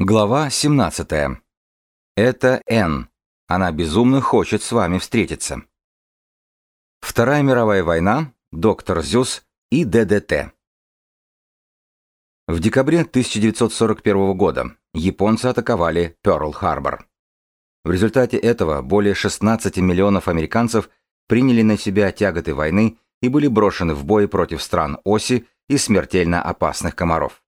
Глава 17. Это Н. Она безумно хочет с вами встретиться. Вторая мировая война, доктор Зюс и ДДТ. В декабре 1941 года японцы атаковали Пёрл-Харбор. В результате этого более 16 миллионов американцев приняли на себя тяготы войны и были брошены в бой против стран оси и смертельно опасных комаров.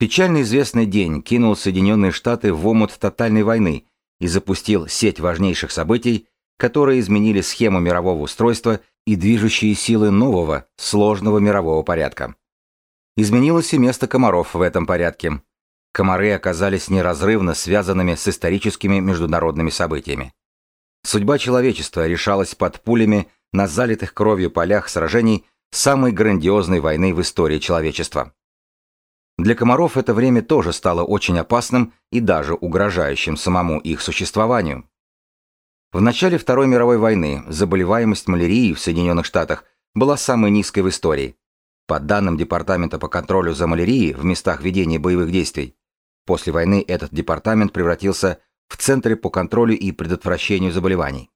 Печально известный день кинул Соединенные Штаты в омут тотальной войны и запустил сеть важнейших событий, которые изменили схему мирового устройства и движущие силы нового, сложного мирового порядка. Изменилось и место комаров в этом порядке. Комары оказались неразрывно связанными с историческими международными событиями. Судьба человечества решалась под пулями на залитых кровью полях сражений самой грандиозной войны в истории человечества. Для комаров это время тоже стало очень опасным и даже угрожающим самому их существованию. В начале Второй мировой войны заболеваемость малярией в Соединенных Штатах была самой низкой в истории. По данным Департамента по контролю за малярией в местах ведения боевых действий, после войны этот департамент превратился в Центре по контролю и предотвращению заболеваний.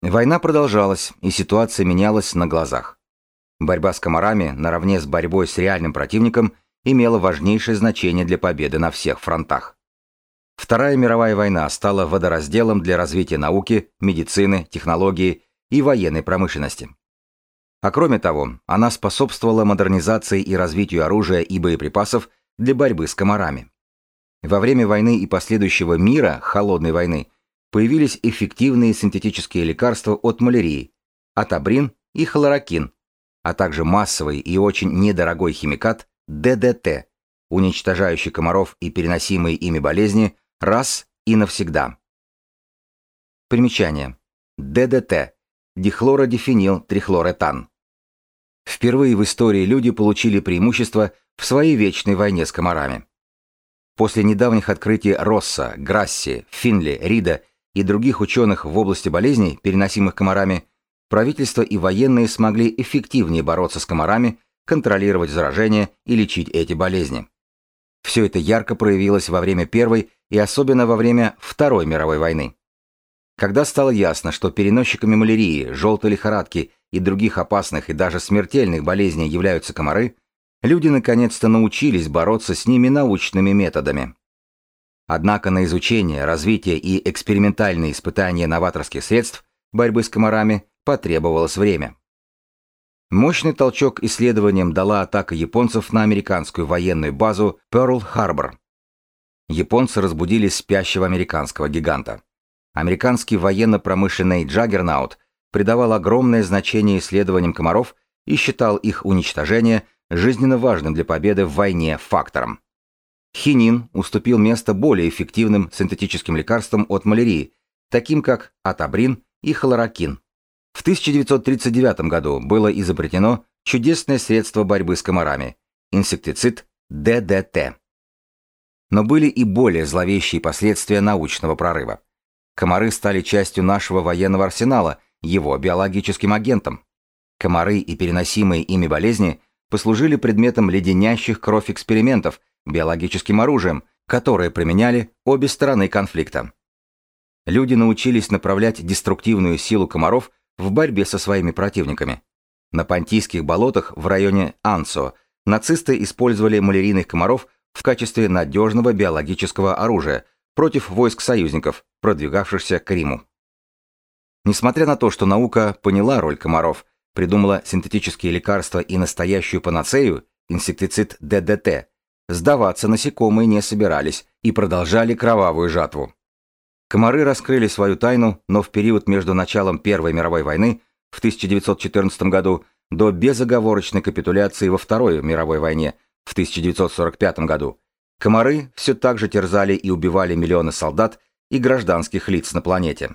Война продолжалась, и ситуация менялась на глазах. Борьба с комарами, наравне с борьбой с реальным противником, имела важнейшее значение для победы на всех фронтах. Вторая мировая война стала водоразделом для развития науки, медицины, технологии и военной промышленности. А кроме того, она способствовала модернизации и развитию оружия и боеприпасов для борьбы с комарами. Во время войны и последующего мира, холодной войны, появились эффективные синтетические лекарства от малярии, атабрин и хлорокин, а также массовый и очень недорогой химикат ДДТ, уничтожающий комаров и переносимые ими болезни раз и навсегда. Примечание. ДДТ. Дихлородифенил-трихлоретан. Впервые в истории люди получили преимущество в своей вечной войне с комарами. После недавних открытий Росса, Грасси, Финли, Рида и других ученых в области болезней, переносимых комарами, правительство и военные смогли эффективнее бороться с комарами, контролировать заражение и лечить эти болезни. Все это ярко проявилось во время Первой и особенно во время Второй мировой войны. Когда стало ясно, что переносчиками малярии, желтой лихорадки и других опасных и даже смертельных болезней являются комары, люди наконец-то научились бороться с ними научными методами. Однако на изучение, развитие и экспериментальные испытания новаторских средств борьбы с комарами потребовалось время. Мощный толчок исследованиям дала атака японцев на американскую военную базу Пёрл-Харбор. Японцы разбудили спящего американского гиганта. Американский военно-промышленный Джаггернаут придавал огромное значение исследованиям комаров и считал их уничтожение жизненно важным для победы в войне фактором. Хинин уступил место более эффективным синтетическим лекарствам от малярии, таким как атабрин и хлорокин. В 1939 году было изобретено чудесное средство борьбы с комарами – инсектицид ДДТ. Но были и более зловещие последствия научного прорыва. Комары стали частью нашего военного арсенала, его биологическим агентом. Комары и переносимые ими болезни послужили предметом леденящих кровь экспериментов, биологическим оружием, которое применяли обе стороны конфликта. Люди научились направлять деструктивную силу комаров в борьбе со своими противниками. На Понтийских болотах в районе Ансо нацисты использовали малярийных комаров в качестве надежного биологического оружия против войск союзников, продвигавшихся к Риму. Несмотря на то, что наука поняла роль комаров, придумала синтетические лекарства и настоящую панацею, инсектицид ДДТ, сдаваться насекомые не собирались и продолжали кровавую жатву. Комары раскрыли свою тайну, но в период между началом Первой мировой войны в 1914 году до безоговорочной капитуляции во Второй мировой войне в 1945 году комары все так же терзали и убивали миллионы солдат и гражданских лиц на планете.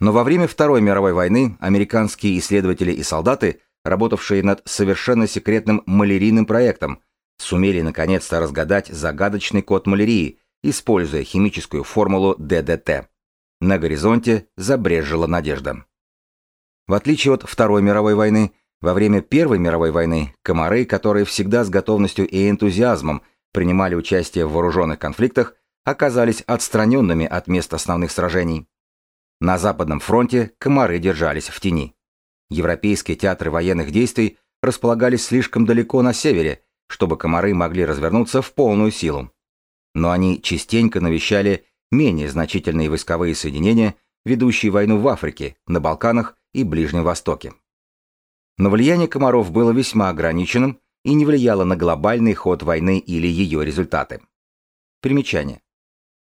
Но во время Второй мировой войны американские исследователи и солдаты, работавшие над совершенно секретным малярийным проектом, сумели наконец-то разгадать загадочный код малярии, используя химическую формулу ДДТ. На горизонте забрежила надежда. В отличие от Второй мировой войны, во время Первой мировой войны комары, которые всегда с готовностью и энтузиазмом принимали участие в вооруженных конфликтах, оказались отстраненными от мест основных сражений. На Западном фронте комары держались в тени. Европейские театры военных действий располагались слишком далеко на севере, чтобы комары могли развернуться в полную силу. Но они частенько навещали менее значительные войсковые соединения, ведущие войну в Африке, на Балканах и Ближнем Востоке. Но влияние комаров было весьма ограниченным и не влияло на глобальный ход войны или ее результаты. Примечание.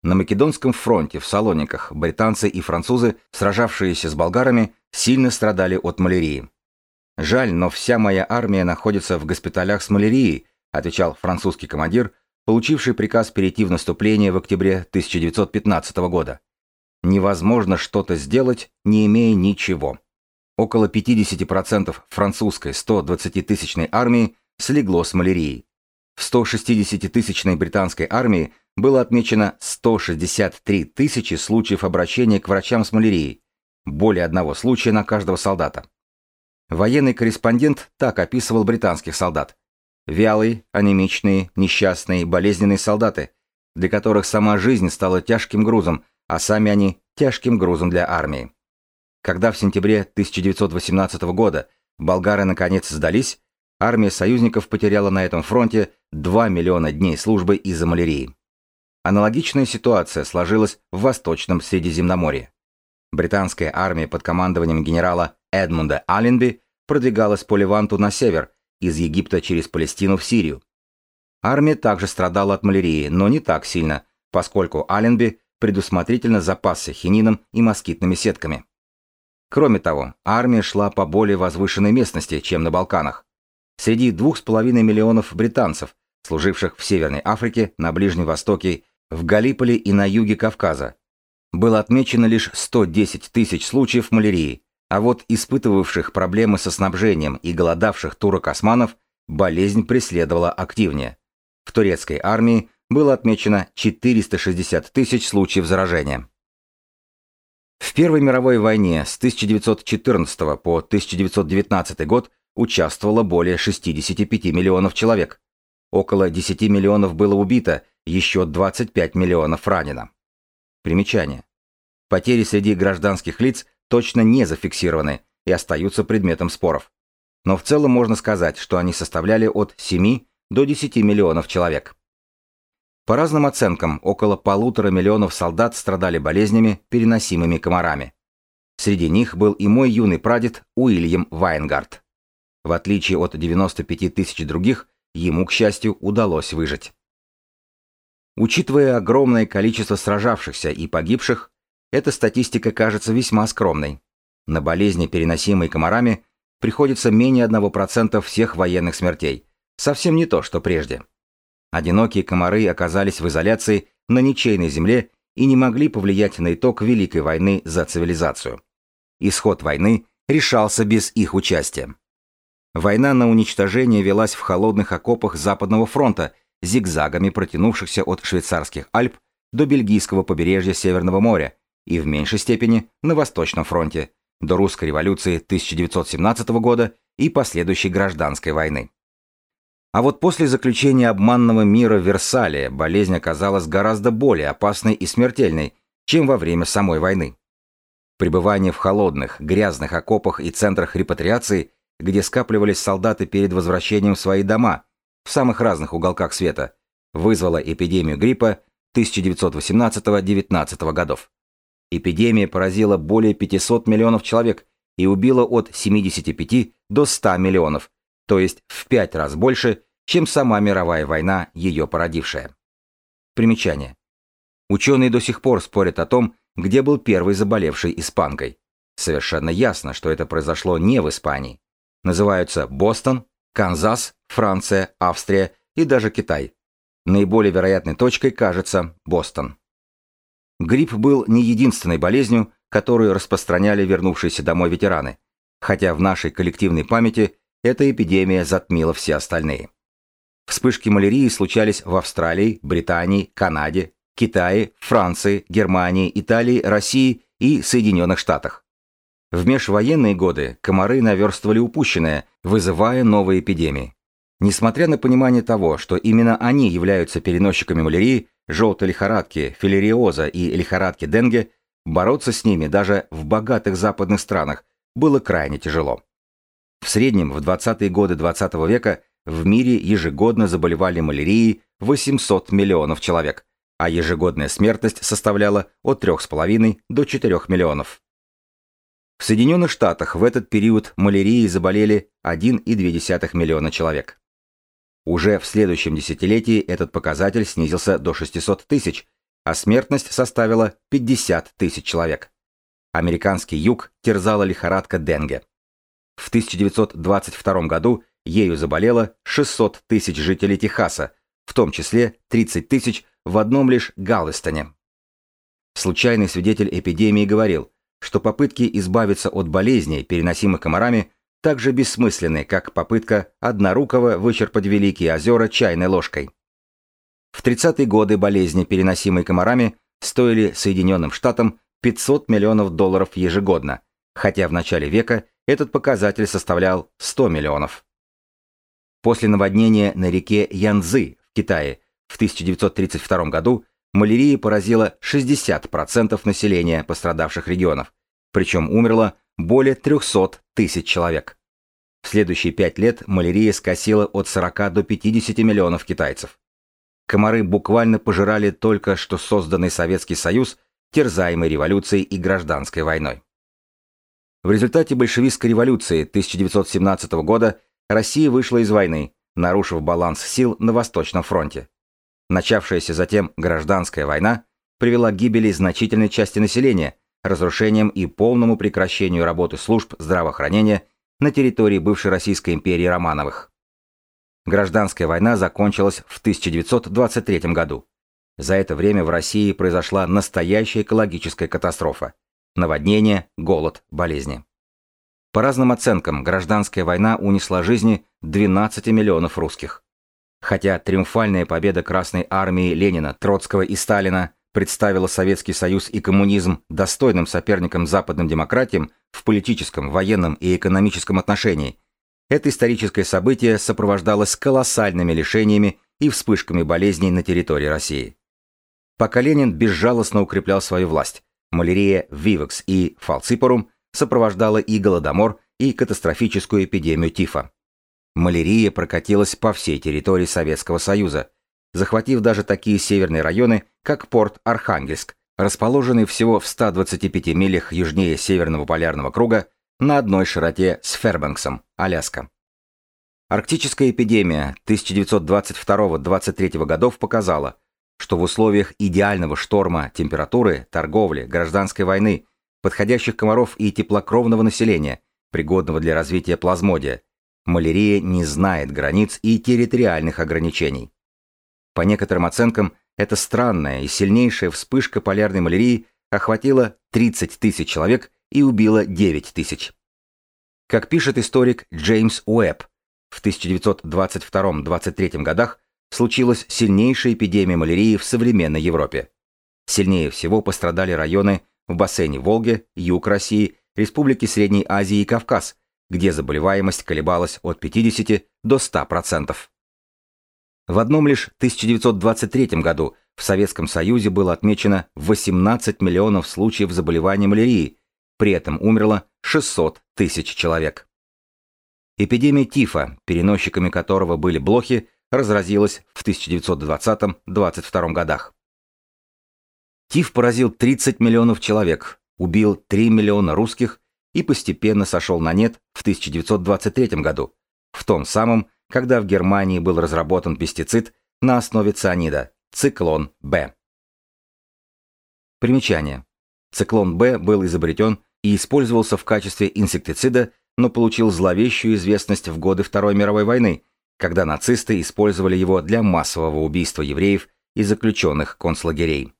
На Македонском фронте в Салониках британцы и французы, сражавшиеся с болгарами, сильно страдали от малярии. «Жаль, но вся моя армия находится в госпиталях с малярией», отвечал французский командир, получивший приказ перейти в наступление в октябре 1915 года. Невозможно что-то сделать, не имея ничего. Около 50% французской 120-тысячной армии слегло с малярией. В 160-тысячной британской армии было отмечено 163 тысячи случаев обращения к врачам с малярией, более одного случая на каждого солдата. Военный корреспондент так описывал британских солдат. Вялые, анемичные, несчастные, болезненные солдаты, для которых сама жизнь стала тяжким грузом, а сами они тяжким грузом для армии. Когда в сентябре 1918 года болгары наконец сдались, армия союзников потеряла на этом фронте 2 миллиона дней службы из-за малярии. Аналогичная ситуация сложилась в Восточном Средиземноморье. Британская армия под командованием генерала Эдмунда Алленби продвигалась по Леванту на север, из Египта через Палестину в Сирию. Армия также страдала от малярии, но не так сильно, поскольку Алленби предусмотрительно запасся хинином и москитными сетками. Кроме того, армия шла по более возвышенной местности, чем на Балканах. Среди 2,5 миллионов британцев, служивших в Северной Африке, на Ближнем Востоке в Галиполе и на юге Кавказа. Было отмечено лишь 110 тысяч случаев малярии, а вот испытывавших проблемы со снабжением и голодавших турок-османов болезнь преследовала активнее. В турецкой армии было отмечено 460 тысяч случаев заражения. В Первой мировой войне с 1914 по 1919 год участвовало более 65 миллионов человек. Около 10 миллионов было убито еще 25 миллионов ранено. Примечание. Потери среди гражданских лиц точно не зафиксированы и остаются предметом споров. Но в целом можно сказать, что они составляли от 7 до 10 миллионов человек. По разным оценкам, около полутора миллионов солдат страдали болезнями, переносимыми комарами. Среди них был и мой юный прадед Уильям Вайнгард. В отличие от 95 тысяч других, ему, к счастью, удалось выжить. Учитывая огромное количество сражавшихся и погибших, эта статистика кажется весьма скромной. На болезни, переносимые комарами, приходится менее 1% всех военных смертей. Совсем не то, что прежде. Одинокие комары оказались в изоляции на ничейной земле и не могли повлиять на итог Великой войны за цивилизацию. Исход войны решался без их участия. Война на уничтожение велась в холодных окопах Западного фронта зигзагами протянувшихся от швейцарских Альп до бельгийского побережья Северного моря и в меньшей степени на Восточном фронте до русской революции 1917 года и последующей гражданской войны. А вот после заключения обманного мира в Версале болезнь оказалась гораздо более опасной и смертельной, чем во время самой войны. Пребывание в холодных, грязных окопах и центрах репатриации, где скапливались солдаты перед возвращением в свои дома, в самых разных уголках света, вызвала эпидемию гриппа 1918-19 годов. Эпидемия поразила более 500 миллионов человек и убила от 75 до 100 миллионов, то есть в пять раз больше, чем сама мировая война, ее породившая. Примечание. Ученые до сих пор спорят о том, где был первый заболевший испанкой. Совершенно ясно, что это произошло не в Испании. Называются Бостон, Канзас, Франция, Австрия и даже Китай. Наиболее вероятной точкой кажется Бостон. Грипп был не единственной болезнью, которую распространяли вернувшиеся домой ветераны, хотя в нашей коллективной памяти эта эпидемия затмила все остальные. Вспышки малярии случались в Австралии, Британии, Канаде, Китае, Франции, Германии, Италии, России и Соединенных Штатах. В межвоенные годы комары наверстывали упущенное, вызывая новые эпидемии. Несмотря на понимание того, что именно они являются переносчиками малярии, желтой лихорадки, филариоза и лихорадки Денге, бороться с ними даже в богатых западных странах было крайне тяжело. В среднем в 20-е годы 20 -го века в мире ежегодно заболевали малярией 800 миллионов человек, а ежегодная смертность составляла от 3,5 до 4 миллионов. В Соединенных Штатах в этот период малярией заболели 1,2 миллиона человек. Уже в следующем десятилетии этот показатель снизился до 600 тысяч, а смертность составила 50 тысяч человек. Американский юг терзала лихорадка Денге. В 1922 году ею заболело 600 тысяч жителей Техаса, в том числе 30 тысяч в одном лишь Галвестоне. Случайный свидетель эпидемии говорил, что попытки избавиться от болезней, переносимых комарами, так же бессмысленны, как попытка однорукого вычерпать великие озера чайной ложкой. В 30-е годы болезни, переносимые комарами, стоили Соединенным Штатам 500 миллионов долларов ежегодно, хотя в начале века этот показатель составлял 100 миллионов. После наводнения на реке Янцзы в Китае в 1932 году малярия поразила 60% населения пострадавших регионов, причем умерло более 300 тысяч человек. В следующие пять лет малярия скосила от 40 до 50 миллионов китайцев. Комары буквально пожирали только что созданный Советский Союз, терзаемый революцией и гражданской войной. В результате большевистской революции 1917 года Россия вышла из войны, нарушив баланс сил на Восточном фронте. Начавшаяся затем гражданская война привела к гибели значительной части населения, разрушением и полному прекращению работы служб здравоохранения на территории бывшей Российской империи Романовых. Гражданская война закончилась в 1923 году. За это время в России произошла настоящая экологическая катастрофа наводнения, голод, болезни. По разным оценкам, гражданская война унесла жизни 12 миллионов русских. Хотя триумфальная победа Красной армии Ленина, Троцкого и Сталина представила Советский Союз и коммунизм достойным соперником западным демократиям в политическом, военном и экономическом отношении, это историческое событие сопровождалось колоссальными лишениями и вспышками болезней на территории России. Пока Ленин безжалостно укреплял свою власть, малярия вивекс и фалципорум сопровождала и голодомор, и катастрофическую эпидемию тифа. Малярия прокатилась по всей территории Советского Союза, захватив даже такие северные районы, как порт Архангельск, расположенный всего в 125 милях южнее Северного полярного круга на одной широте с Фербанксом, Аляска. Арктическая эпидемия 1922-23 годов показала, что в условиях идеального шторма температуры, торговли, гражданской войны, подходящих комаров и теплокровного населения, пригодного для развития плазмодия, малярия не знает границ и территориальных ограничений. По некоторым оценкам, эта странная и сильнейшая вспышка полярной малярии охватила 30 тысяч человек и убила 9 тысяч. Как пишет историк Джеймс Уэбб, в 1922-23 годах случилась сильнейшая эпидемия малярии в современной Европе. Сильнее всего пострадали районы в бассейне Волги, юг России, Республики Средней Азии и Кавказ, где заболеваемость колебалась от 50 до 100%. В одном лишь 1923 году в Советском Союзе было отмечено 18 миллионов случаев заболевания малярией, при этом умерло 600 тысяч человек. Эпидемия тифа, переносчиками которого были блохи, разразилась в 1920-22 годах. Тиф поразил 30 миллионов человек, убил 3 миллиона русских и постепенно сошел на нет в 1923 году, в том самом, когда в Германии был разработан пестицид на основе цианида – циклон-Б. Примечание. Циклон-Б был изобретен и использовался в качестве инсектицида, но получил зловещую известность в годы Второй мировой войны – когда нацисты использовали его для массового убийства евреев и заключенных концлагерей.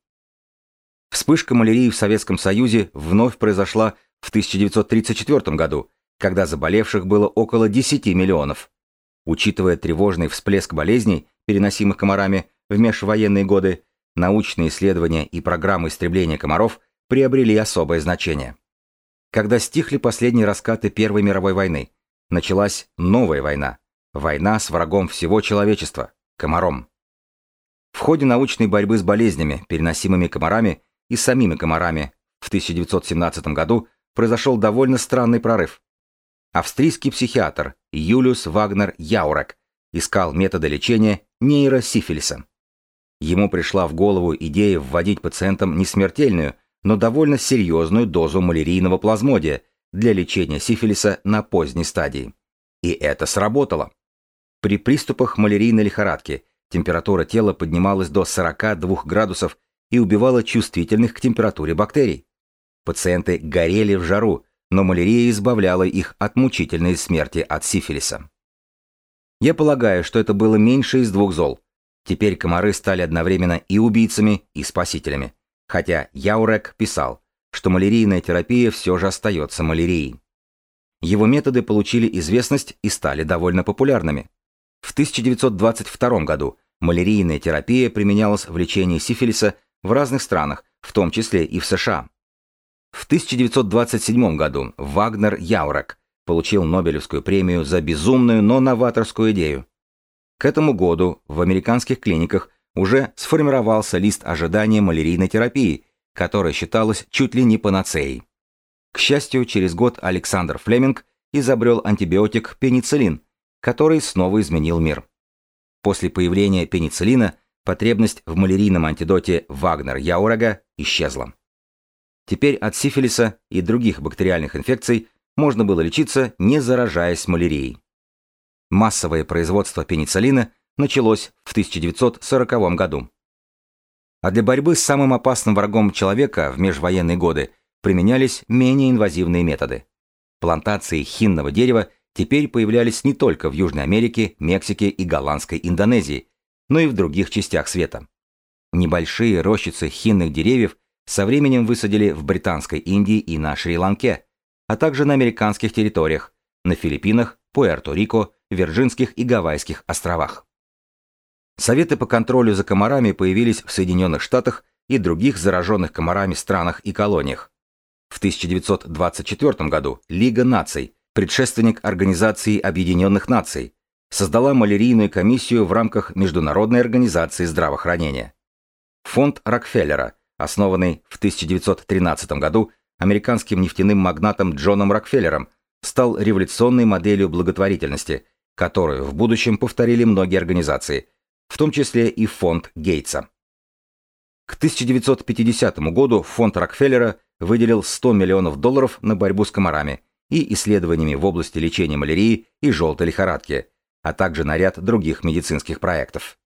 Вспышка малярии в Советском Союзе вновь произошла в 1934 году, когда заболевших было около 10 миллионов. Учитывая тревожный всплеск болезней, переносимых комарами в межвоенные годы, научные исследования и программы истребления комаров приобрели особое значение. Когда стихли последние раскаты Первой мировой войны, началась новая война, Война с врагом всего человечества – комаром. В ходе научной борьбы с болезнями, переносимыми комарами и самими комарами, в 1917 году произошел довольно странный прорыв. Австрийский психиатр Юлиус Вагнер Яурек искал методы лечения нейросифилиса. Ему пришла в голову идея вводить пациентам не смертельную, но довольно серьезную дозу малярийного плазмодия для лечения сифилиса на поздней стадии. И это сработало. При приступах малярийной лихорадки температура тела поднималась до 42 градусов и убивала чувствительных к температуре бактерий. Пациенты горели в жару, но малярия избавляла их от мучительной смерти от сифилиса. Я полагаю, что это было меньше из двух зол. Теперь комары стали одновременно и убийцами, и спасителями. Хотя Яурек писал, что малярийная терапия все же остается малярией. Его методы получили известность и стали довольно популярными. В 1922 году малярийная терапия применялась в лечении сифилиса в разных странах, в том числе и в США. В 1927 году Вагнер Яурек получил Нобелевскую премию за безумную, но новаторскую идею. К этому году в американских клиниках уже сформировался лист ожидания малярийной терапии, которая считалась чуть ли не панацеей. К счастью, через год Александр Флеминг изобрел антибиотик пенициллин, который снова изменил мир. После появления пенициллина потребность в малярийном антидоте Вагнер-Яурага исчезла. Теперь от сифилиса и других бактериальных инфекций можно было лечиться, не заражаясь малярией. Массовое производство пенициллина началось в 1940 году. А для борьбы с самым опасным врагом человека в межвоенные годы применялись менее инвазивные методы. Плантации хинного дерева теперь появлялись не только в Южной Америке, Мексике и голландской Индонезии, но и в других частях света. Небольшие рощицы хинных деревьев со временем высадили в Британской Индии и на Шри-Ланке, а также на американских территориях, на Филиппинах, Пуэрто-Рико, Вирджинских и Гавайских островах. Советы по контролю за комарами появились в Соединенных Штатах и других зараженных комарами странах и колониях. В 1924 году Лига наций, предшественник Организации Объединенных Наций, создала малярийную комиссию в рамках Международной организации здравоохранения. Фонд Рокфеллера, основанный в 1913 году американским нефтяным магнатом Джоном Рокфеллером, стал революционной моделью благотворительности, которую в будущем повторили многие организации, в том числе и фонд Гейтса. К 1950 году фонд Рокфеллера выделил 100 миллионов долларов на борьбу с комарами и исследованиями в области лечения малярии и желтой лихорадки, а также на ряд других медицинских проектов.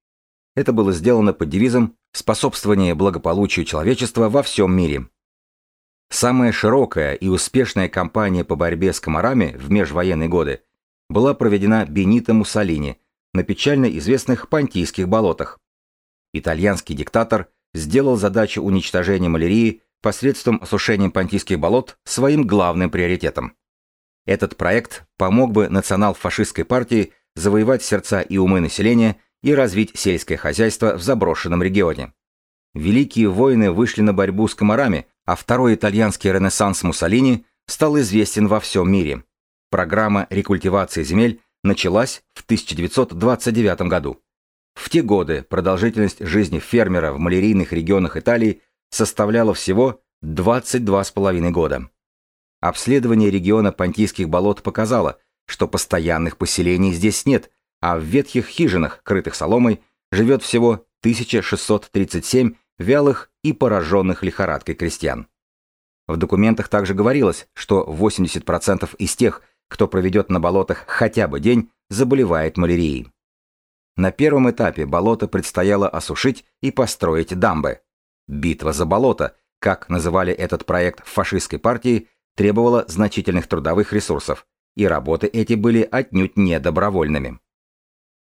Это было сделано под девизом «Способствование благополучию человечества во всем мире». Самая широкая и успешная кампания по борьбе с комарами в межвоенные годы была проведена Бенито Муссолини на печально известных Понтийских болотах. Итальянский диктатор сделал задачу уничтожения малярии посредством осушения Понтийских болот своим главным приоритетом. Этот проект помог бы национал-фашистской партии завоевать сердца и умы населения и развить сельское хозяйство в заброшенном регионе. Великие воины вышли на борьбу с комарами, а второй итальянский ренессанс Муссолини стал известен во всем мире. Программа рекультивации земель началась в 1929 году. В те годы продолжительность жизни фермера в малярийных регионах Италии составляла всего 22,5 года. Обследование региона Понтийских болот показало, что постоянных поселений здесь нет, а в ветхих хижинах, крытых соломой, живет всего 1637 вялых и пораженных лихорадкой крестьян. В документах также говорилось, что 80% из тех, кто проведет на болотах хотя бы день, заболевает малярией. На первом этапе болото предстояло осушить и построить дамбы. Битва за болото, как называли этот проект в фашистской партии, требовала значительных трудовых ресурсов, и работы эти были отнюдь не добровольными.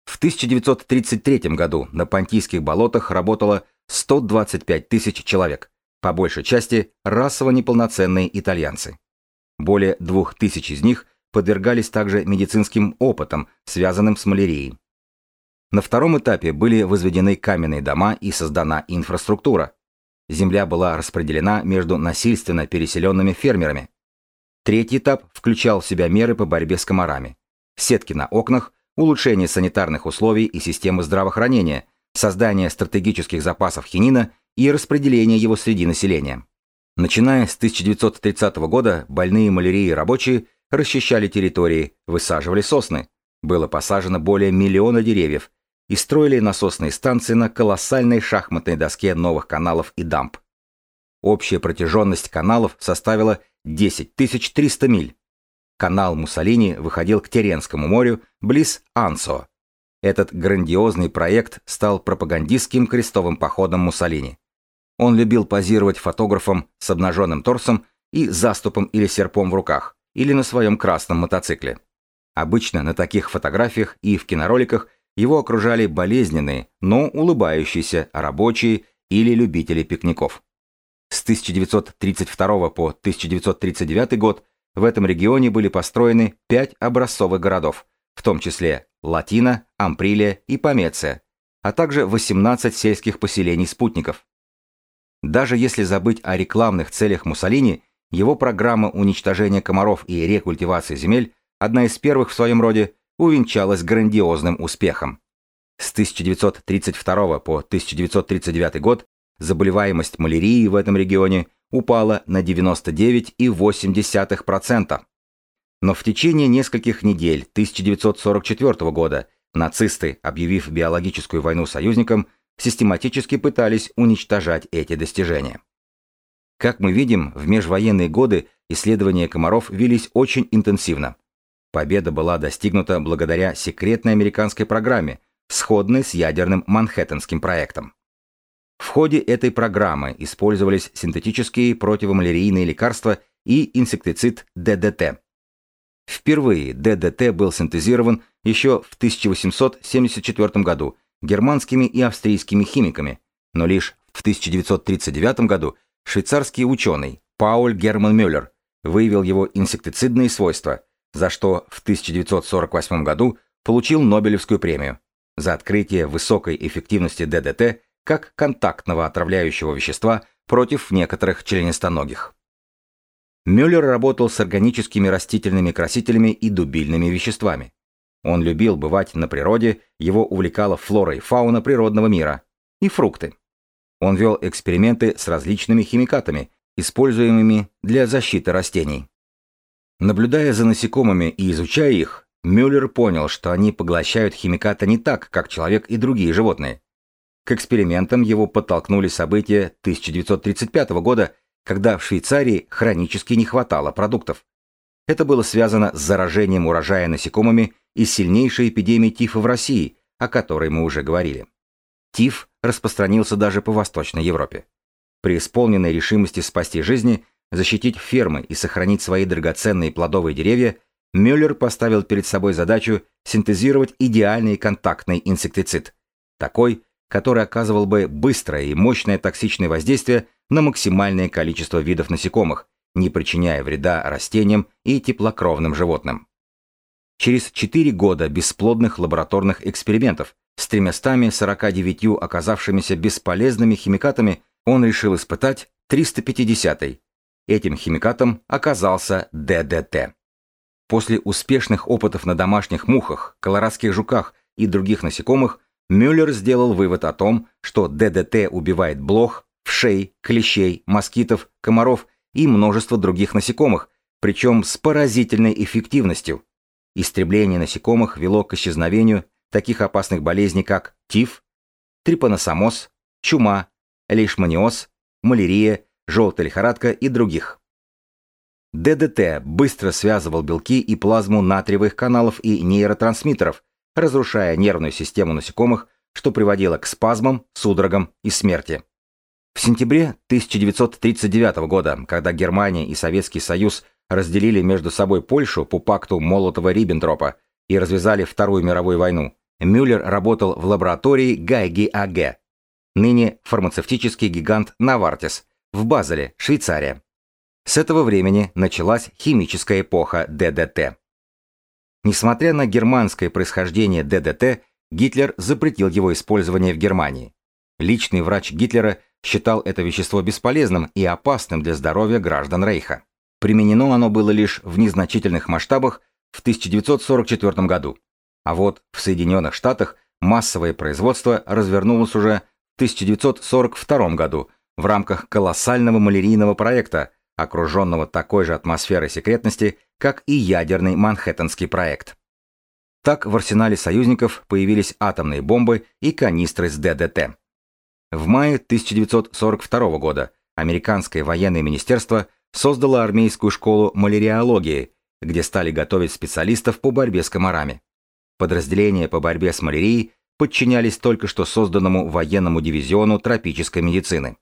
В 1933 году на Понтийских болотах работало 125 тысяч человек, по большей части расово неполноценные итальянцы. Более двух тысяч из них подвергались также медицинским опытам, связанным с малярией. На втором этапе были возведены каменные дома и создана инфраструктура. Земля была распределена между насильственно переселенными фермерами. Третий этап включал в себя меры по борьбе с комарами. Сетки на окнах, улучшение санитарных условий и системы здравоохранения, создание стратегических запасов хинина и распределение его среди населения. Начиная с 1930 года больные малярией рабочие расчищали территории, высаживали сосны. Было посажено более миллиона деревьев и строили насосные станции на колоссальной шахматной доске новых каналов и дамб. Общая протяженность каналов составила 10 300 миль. Канал Муссолини выходил к Теренскому морю близ Ансо. Этот грандиозный проект стал пропагандистским крестовым походом Муссолини. Он любил позировать фотографом с обнаженным торсом и заступом или серпом в руках, или на своем красном мотоцикле. Обычно на таких фотографиях и в кинороликах его окружали болезненные, но улыбающиеся рабочие или любители пикников. С 1932 по 1939 год в этом регионе были построены пять образцовых городов, в том числе Латина, Амприлия и Помеция, а также 18 сельских поселений-спутников. Даже если забыть о рекламных целях Муссолини, его программа уничтожения комаров и рекультивации земель, одна из первых в своем роде, увенчалась грандиозным успехом. С 1932 по 1939 год заболеваемость малярией в этом регионе упала на 99,8%. Но в течение нескольких недель 1944 года нацисты, объявив биологическую войну союзникам, систематически пытались уничтожать эти достижения. Как мы видим, в межвоенные годы исследования комаров велись очень интенсивно. Победа была достигнута благодаря секретной американской программе, сходной с ядерным Манхэттенским проектом. В ходе этой программы использовались синтетические противомалярийные лекарства и инсектицид ДДТ. Впервые ДДТ был синтезирован еще в 1874 году германскими и австрийскими химиками, но лишь в 1939 году швейцарский ученый Пауль Герман Мюллер выявил его инсектицидные свойства, за что в 1948 году получил Нобелевскую премию за открытие высокой эффективности ДДТ как контактного отравляющего вещества против некоторых членистоногих. Мюллер работал с органическими растительными красителями и дубильными веществами. Он любил бывать на природе, его увлекала флора и фауна природного мира и фрукты. Он вел эксперименты с различными химикатами, используемыми для защиты растений. Наблюдая за насекомыми и изучая их, Мюллер понял, что они поглощают химикаты не так, как человек и другие животные. К экспериментам его подтолкнули события 1935 года, когда в Швейцарии хронически не хватало продуктов. Это было связано с заражением урожая насекомыми и сильнейшей эпидемией тифа в России, о которой мы уже говорили. Тиф распространился даже по Восточной Европе. При исполненной решимости спасти жизни, защитить фермы и сохранить свои драгоценные плодовые деревья, Мюллер поставил перед собой задачу синтезировать идеальный контактный инсектицид, такой, который оказывал бы быстрое и мощное токсичное воздействие на максимальное количество видов насекомых, не причиняя вреда растениям и теплокровным животным. Через 4 года бесплодных лабораторных экспериментов с 349 оказавшимися бесполезными химикатами он решил испытать 350-й. Этим химикатом оказался ДДТ. После успешных опытов на домашних мухах, колорадских жуках и других насекомых Мюллер сделал вывод о том, что ДДТ убивает блох, вшей, клещей, москитов, комаров и множество других насекомых, причем с поразительной эффективностью. Истребление насекомых вело к исчезновению таких опасных болезней, как тиф, трипаносомоз, чума, лейшманиоз, малярия, желтая лихорадка и других. ДДТ быстро связывал белки и плазму натриевых каналов и нейротрансмиттеров, разрушая нервную систему насекомых, что приводило к спазмам, судорогам и смерти. В сентябре 1939 года, когда Германия и Советский Союз разделили между собой Польшу по пакту Молотова-Риббентропа и развязали Вторую мировую войну, Мюллер работал в лаборатории Гайги АГ, ныне фармацевтический гигант Навартис, в Базеле, Швейцария. С этого времени началась химическая эпоха ДДТ. Несмотря на германское происхождение ДДТ, Гитлер запретил его использование в Германии. Личный врач Гитлера считал это вещество бесполезным и опасным для здоровья граждан Рейха. Применено оно было лишь в незначительных масштабах в 1944 году. А вот в Соединенных Штатах массовое производство развернулось уже в 1942 году в рамках колоссального малярийного проекта, окруженного такой же атмосферой секретности, как и ядерный Манхэттенский проект. Так в арсенале союзников появились атомные бомбы и канистры с ДДТ. В мае 1942 года американское военное министерство создало армейскую школу маляриологии, где стали готовить специалистов по борьбе с комарами. Подразделения по борьбе с малярией подчинялись только что созданному военному дивизиону тропической медицины.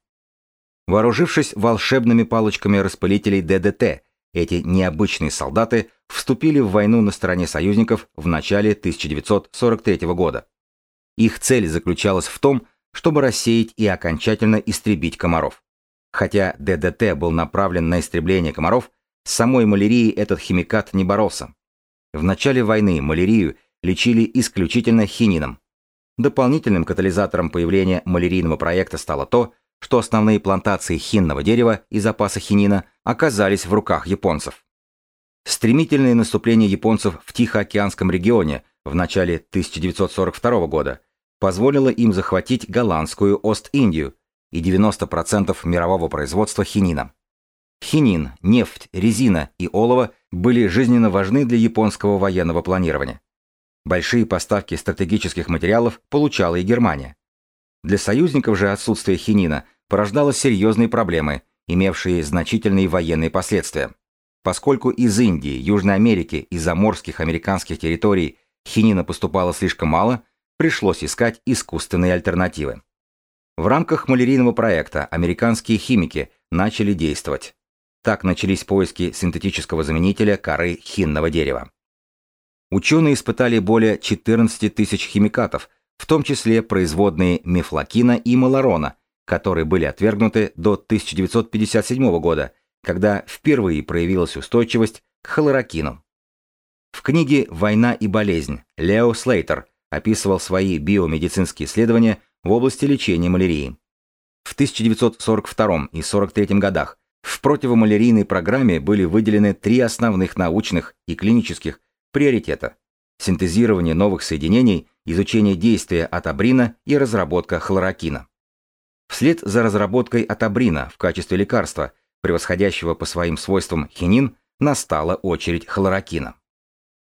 Вооружившись волшебными палочками распылителей ДДТ, эти необычные солдаты вступили в войну на стороне союзников в начале 1943 года. Их цель заключалась в том, чтобы рассеять и окончательно истребить комаров. Хотя ДДТ был направлен на истребление комаров, с самой малярией этот химикат не боролся. В начале войны малярию лечили исключительно хинином. Дополнительным катализатором появления малярийного проекта стало то, что основные плантации хинного дерева и запасы хинина оказались в руках японцев. Стремительное наступление японцев в Тихоокеанском регионе в начале 1942 года позволило им захватить голландскую Ост-Индию и 90% мирового производства хинина. Хинин, нефть, резина и олово были жизненно важны для японского военного планирования. Большие поставки стратегических материалов получала и Германия. Для союзников же отсутствие хинина порождало серьезные проблемы, имевшие значительные военные последствия. Поскольку из Индии, Южной Америки и заморских американских территорий хинина поступало слишком мало, пришлось искать искусственные альтернативы. В рамках малярийного проекта американские химики начали действовать. Так начались поиски синтетического заменителя коры хинного дерева. Ученые испытали более 14 тысяч химикатов, в том числе производные мефлокина и малорона, которые были отвергнуты до 1957 года, когда впервые проявилась устойчивость к хлорокину. В книге «Война и болезнь» Лео Слейтер описывал свои биомедицинские исследования в области лечения малярии. В 1942 и 1943 годах в противомалярийной программе были выделены три основных научных и клинических приоритета – синтезирование новых соединений, изучение действия атабрина и разработка хлорокина. Вслед за разработкой атабрина в качестве лекарства – превосходящего по своим свойствам хинин, настала очередь хлорокина.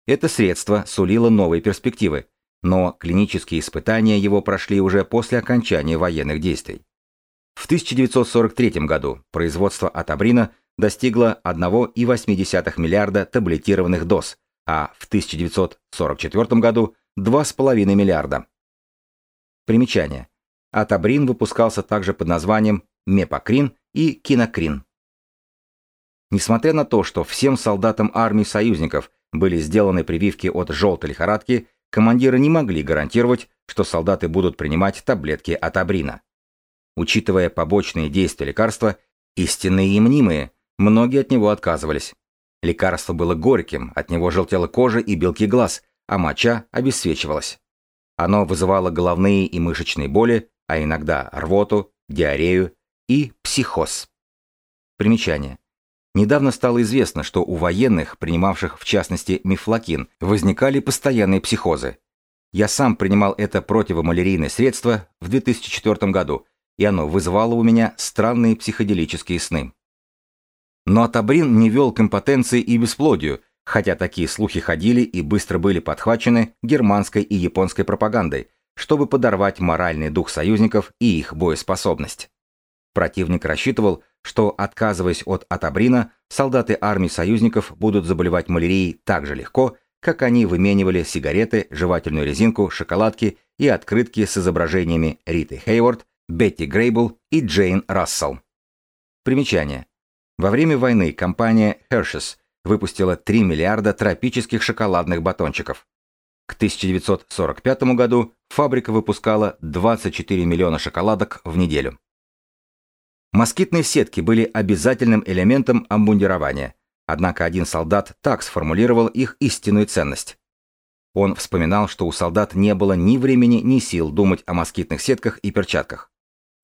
Это средство сулило новые перспективы, но клинические испытания его прошли уже после окончания военных действий. В 1943 году производство атабрина достигло 1,8 миллиарда таблетированных доз, а в 1944 году 2,5 миллиарда. Примечание. Атабрин выпускался также под названием мепакрин и кинокрин. Несмотря на то, что всем солдатам армии союзников были сделаны прививки от желтой лихорадки, командиры не могли гарантировать, что солдаты будут принимать таблетки от абрина. Учитывая побочные действия лекарства, истинные и мнимые, многие от него отказывались. Лекарство было горьким, от него желтела кожа и белки глаз, а моча обесцвечивалась. Оно вызывало головные и мышечные боли, а иногда рвоту, диарею и психоз. Примечание. Недавно стало известно, что у военных, принимавших в частности мифлокин, возникали постоянные психозы. Я сам принимал это противомалярийное средство в 2004 году, и оно вызывало у меня странные психоделические сны. Но атабрин не вел к импотенции и бесплодию, хотя такие слухи ходили и быстро были подхвачены германской и японской пропагандой, чтобы подорвать моральный дух союзников и их боеспособность. Противник рассчитывал, что, отказываясь от атабрина, солдаты армии союзников будут заболевать малярией так же легко, как они выменивали сигареты, жевательную резинку, шоколадки и открытки с изображениями Риты Хейворд, Бетти Грейбл и Джейн Рассел. Примечание. Во время войны компания Hershey's выпустила 3 миллиарда тропических шоколадных батончиков. К 1945 году фабрика выпускала 24 миллиона шоколадок в неделю. Москитные сетки были обязательным элементом обмундирования, однако один солдат так сформулировал их истинную ценность. Он вспоминал, что у солдат не было ни времени, ни сил думать о москитных сетках и перчатках.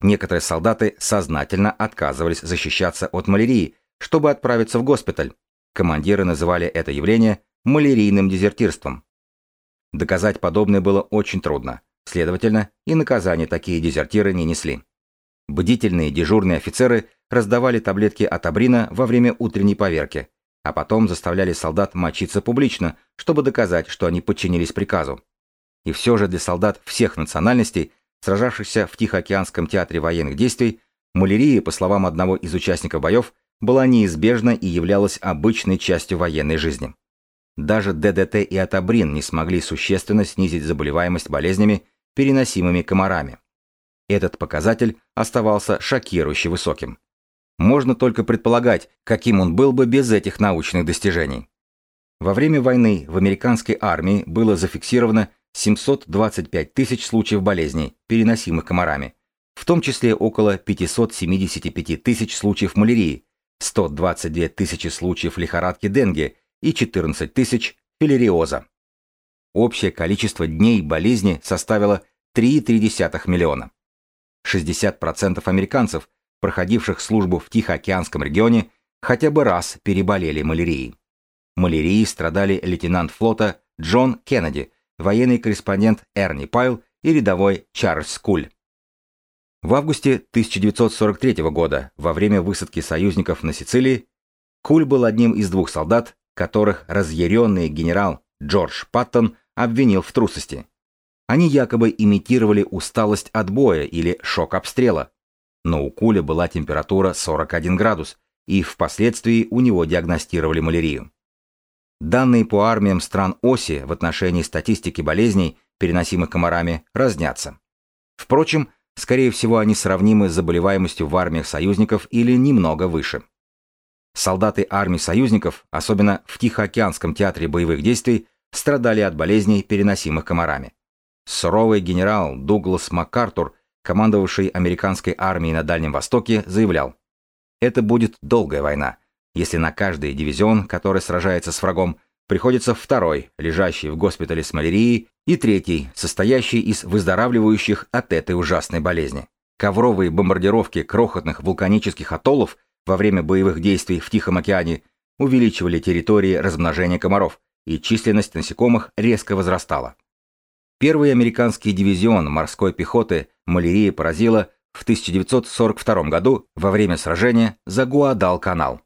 Некоторые солдаты сознательно отказывались защищаться от малярии, чтобы отправиться в госпиталь. Командиры называли это явление малярийным дезертирством. Доказать подобное было очень трудно. Следовательно, и наказание такие дезертиры не несли. Бдительные дежурные офицеры раздавали таблетки атабрина во время утренней поверки, а потом заставляли солдат мочиться публично, чтобы доказать, что они подчинились приказу. И все же для солдат всех национальностей, сражавшихся в Тихоокеанском театре военных действий, малярия, по словам одного из участников боев, была неизбежна и являлась обычной частью военной жизни. Даже ДДТ и атабрин не смогли существенно снизить заболеваемость болезнями, переносимыми комарами. Этот показатель оставался шокирующе высоким. Можно только предполагать, каким он был бы без этих научных достижений. Во время войны в американской армии было зафиксировано 725 тысяч случаев болезней, переносимых комарами, в том числе около 575 тысяч случаев малярии, 122 тысячи случаев лихорадки Денге и 14 тысяч филериоза. Общее количество дней болезни составило 3,3 миллиона. 60% американцев, проходивших службу в Тихоокеанском регионе, хотя бы раз переболели малярией. Малярией страдали лейтенант флота Джон Кеннеди, военный корреспондент Эрни Пайл и рядовой Чарльз Куль. В августе 1943 года, во время высадки союзников на Сицилии, Куль был одним из двух солдат, которых разъяренный генерал Джордж Паттон обвинил в трусости. Они якобы имитировали усталость от боя или шок обстрела. Но у Куля была температура 41 градус, и впоследствии у него диагностировали малярию. Данные по армиям стран оси в отношении статистики болезней, переносимых комарами, разнятся. Впрочем, скорее всего, они сравнимы с заболеваемостью в армиях союзников или немного выше. Солдаты армий союзников, особенно в Тихоокеанском театре боевых действий, страдали от болезней, переносимых комарами. Суровый генерал Дуглас МакАртур, командовавший американской армией на Дальнем Востоке, заявлял, «Это будет долгая война, если на каждый дивизион, который сражается с врагом, приходится второй, лежащий в госпитале с малярией, и третий, состоящий из выздоравливающих от этой ужасной болезни. Ковровые бомбардировки крохотных вулканических атоллов во время боевых действий в Тихом океане увеличивали территории размножения комаров, и численность насекомых резко возрастала. Первый американский дивизион морской пехоты малярия поразила в 1942 году во время сражения за Гуадал-канал.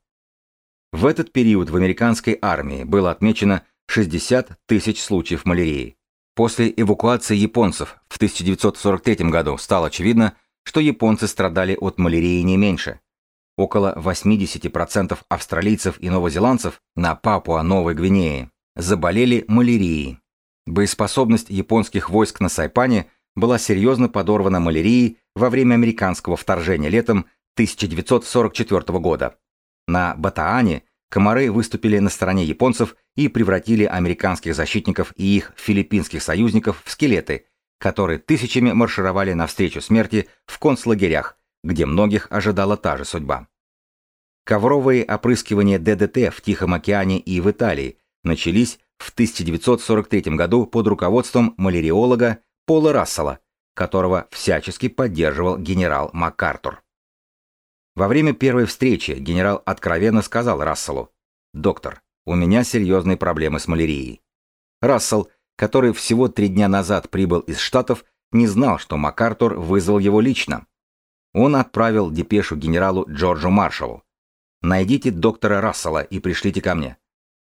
В этот период в американской армии было отмечено 60 тысяч случаев малярии. После эвакуации японцев в 1943 году стало очевидно, что японцы страдали от малярии не меньше. Около 80% австралийцев и новозеландцев на Папуа-Новой Гвинее заболели малярией. Боеспособность японских войск на Сайпане была серьезно подорвана малярией во время американского вторжения летом 1944 года. На Батаане комары выступили на стороне японцев и превратили американских защитников и их филиппинских союзников в скелеты, которые тысячами маршировали навстречу смерти в концлагерях, где многих ожидала та же судьба. Ковровые опрыскивания ДДТ в Тихом океане и в Италии начались в 1943 году под руководством маляриолога Пола Рассела, которого всячески поддерживал генерал МакАртур. Во время первой встречи генерал откровенно сказал Расселу, «Доктор, у меня серьезные проблемы с малярией». Рассел, который всего три дня назад прибыл из Штатов, не знал, что МакАртур вызвал его лично. Он отправил депешу генералу Джорджу Маршалу. «Найдите доктора Рассела и пришлите ко мне.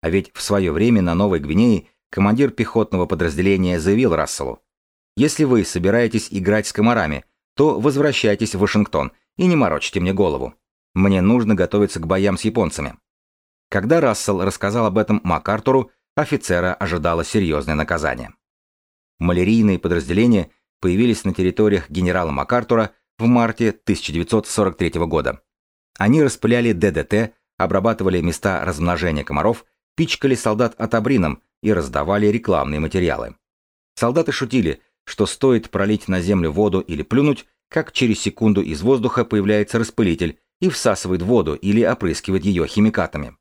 А ведь в свое время на Новой Гвинее командир пехотного подразделения заявил Расселу, «Если вы собираетесь играть с комарами, то возвращайтесь в Вашингтон и не морочьте мне голову. Мне нужно готовиться к боям с японцами». Когда Рассел рассказал об этом МакАртуру, офицера ожидало серьезное наказание. Малярийные подразделения появились на территориях генерала МакАртура в марте 1943 года. Они распыляли ДДТ, обрабатывали места размножения комаров пичкали солдат атабрином и раздавали рекламные материалы. Солдаты шутили, что стоит пролить на землю воду или плюнуть, как через секунду из воздуха появляется распылитель и всасывает воду или опрыскивает ее химикатами.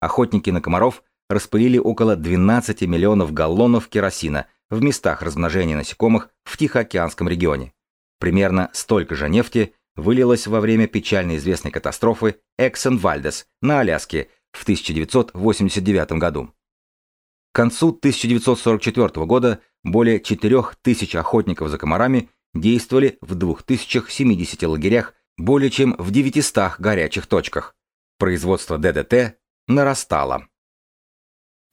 Охотники на комаров распылили около 12 миллионов галлонов керосина в местах размножения насекомых в Тихоокеанском регионе. Примерно столько же нефти вылилось во время печально известной катастрофы Эксен Вальдес на Аляске в 1989 году. концу 1944 года более 4000 охотников за комарами действовали в 2070 лагерях более чем в 900 горячих точках. Производство ДДТ нарастало.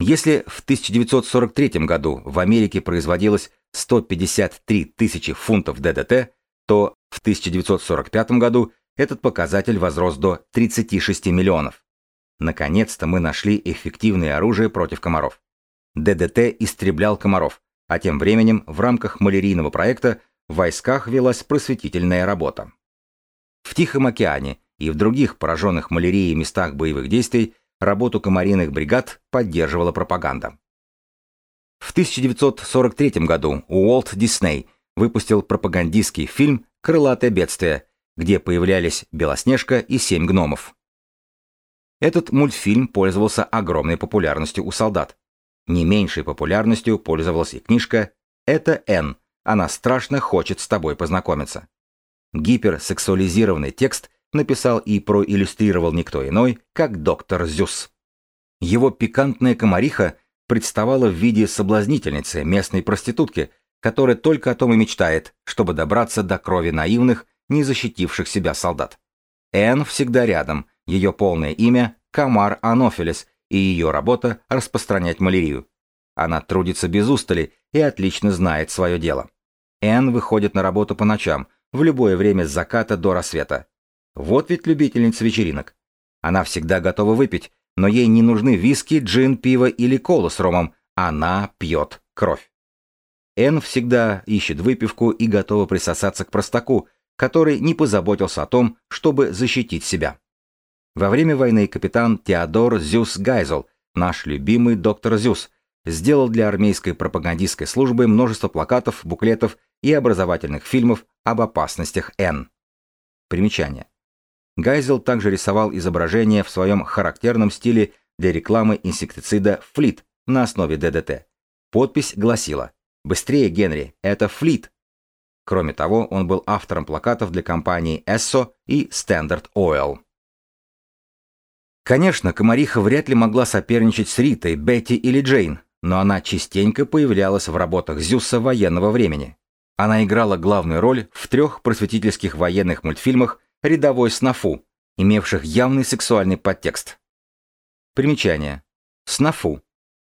Если в 1943 году в Америке производилось 153 тысячи фунтов ДДТ, то в 1945 году этот показатель возрос до 36 миллионов. Наконец-то мы нашли эффективное оружие против комаров. ДДТ истреблял комаров, а тем временем в рамках малярийного проекта в войсках велась просветительная работа. В Тихом океане и в других пораженных малярией местах боевых действий работу комариных бригад поддерживала пропаганда. В 1943 году Уолт Дисней выпустил пропагандистский фильм «Крылатое бедствие», где появлялись Белоснежка и семь гномов. Этот мультфильм пользовался огромной популярностью у солдат. Не меньшей популярностью пользовалась и книжка «Это Н. Она страшно хочет с тобой познакомиться». Гиперсексуализированный текст написал и проиллюстрировал никто иной, как доктор Зюс. Его пикантная комариха представала в виде соблазнительницы местной проститутки, которая только о том и мечтает, чтобы добраться до крови наивных, не защитивших себя солдат. Энн всегда рядом, ее полное имя – Камар Анофилес, и ее работа – распространять малярию. Она трудится без устали и отлично знает свое дело. Энн выходит на работу по ночам, в любое время с заката до рассвета. Вот ведь любительница вечеринок. Она всегда готова выпить, но ей не нужны виски, джин, пиво или кола с ромом. Она пьет кровь. Энн всегда ищет выпивку и готова присосаться к простаку, который не позаботился о том, чтобы защитить себя. Во время войны капитан Теодор Зюс Гайзел, наш любимый доктор Зюс, сделал для армейской пропагандистской службы множество плакатов, буклетов и образовательных фильмов об опасностях Н. Примечание. Гайзел также рисовал изображения в своем характерном стиле для рекламы инсектицида «Флит» на основе ДДТ. Подпись гласила «Быстрее, Генри, это Флит». Кроме того, он был автором плакатов для компаний Esso и Standard Oil. Конечно, Комариха вряд ли могла соперничать с Ритой, Бетти или Джейн, но она частенько появлялась в работах Зюса военного времени. Она играла главную роль в трех просветительских военных мультфильмах рядовой снафу, имевших явный сексуальный подтекст. Примечание. Снафу.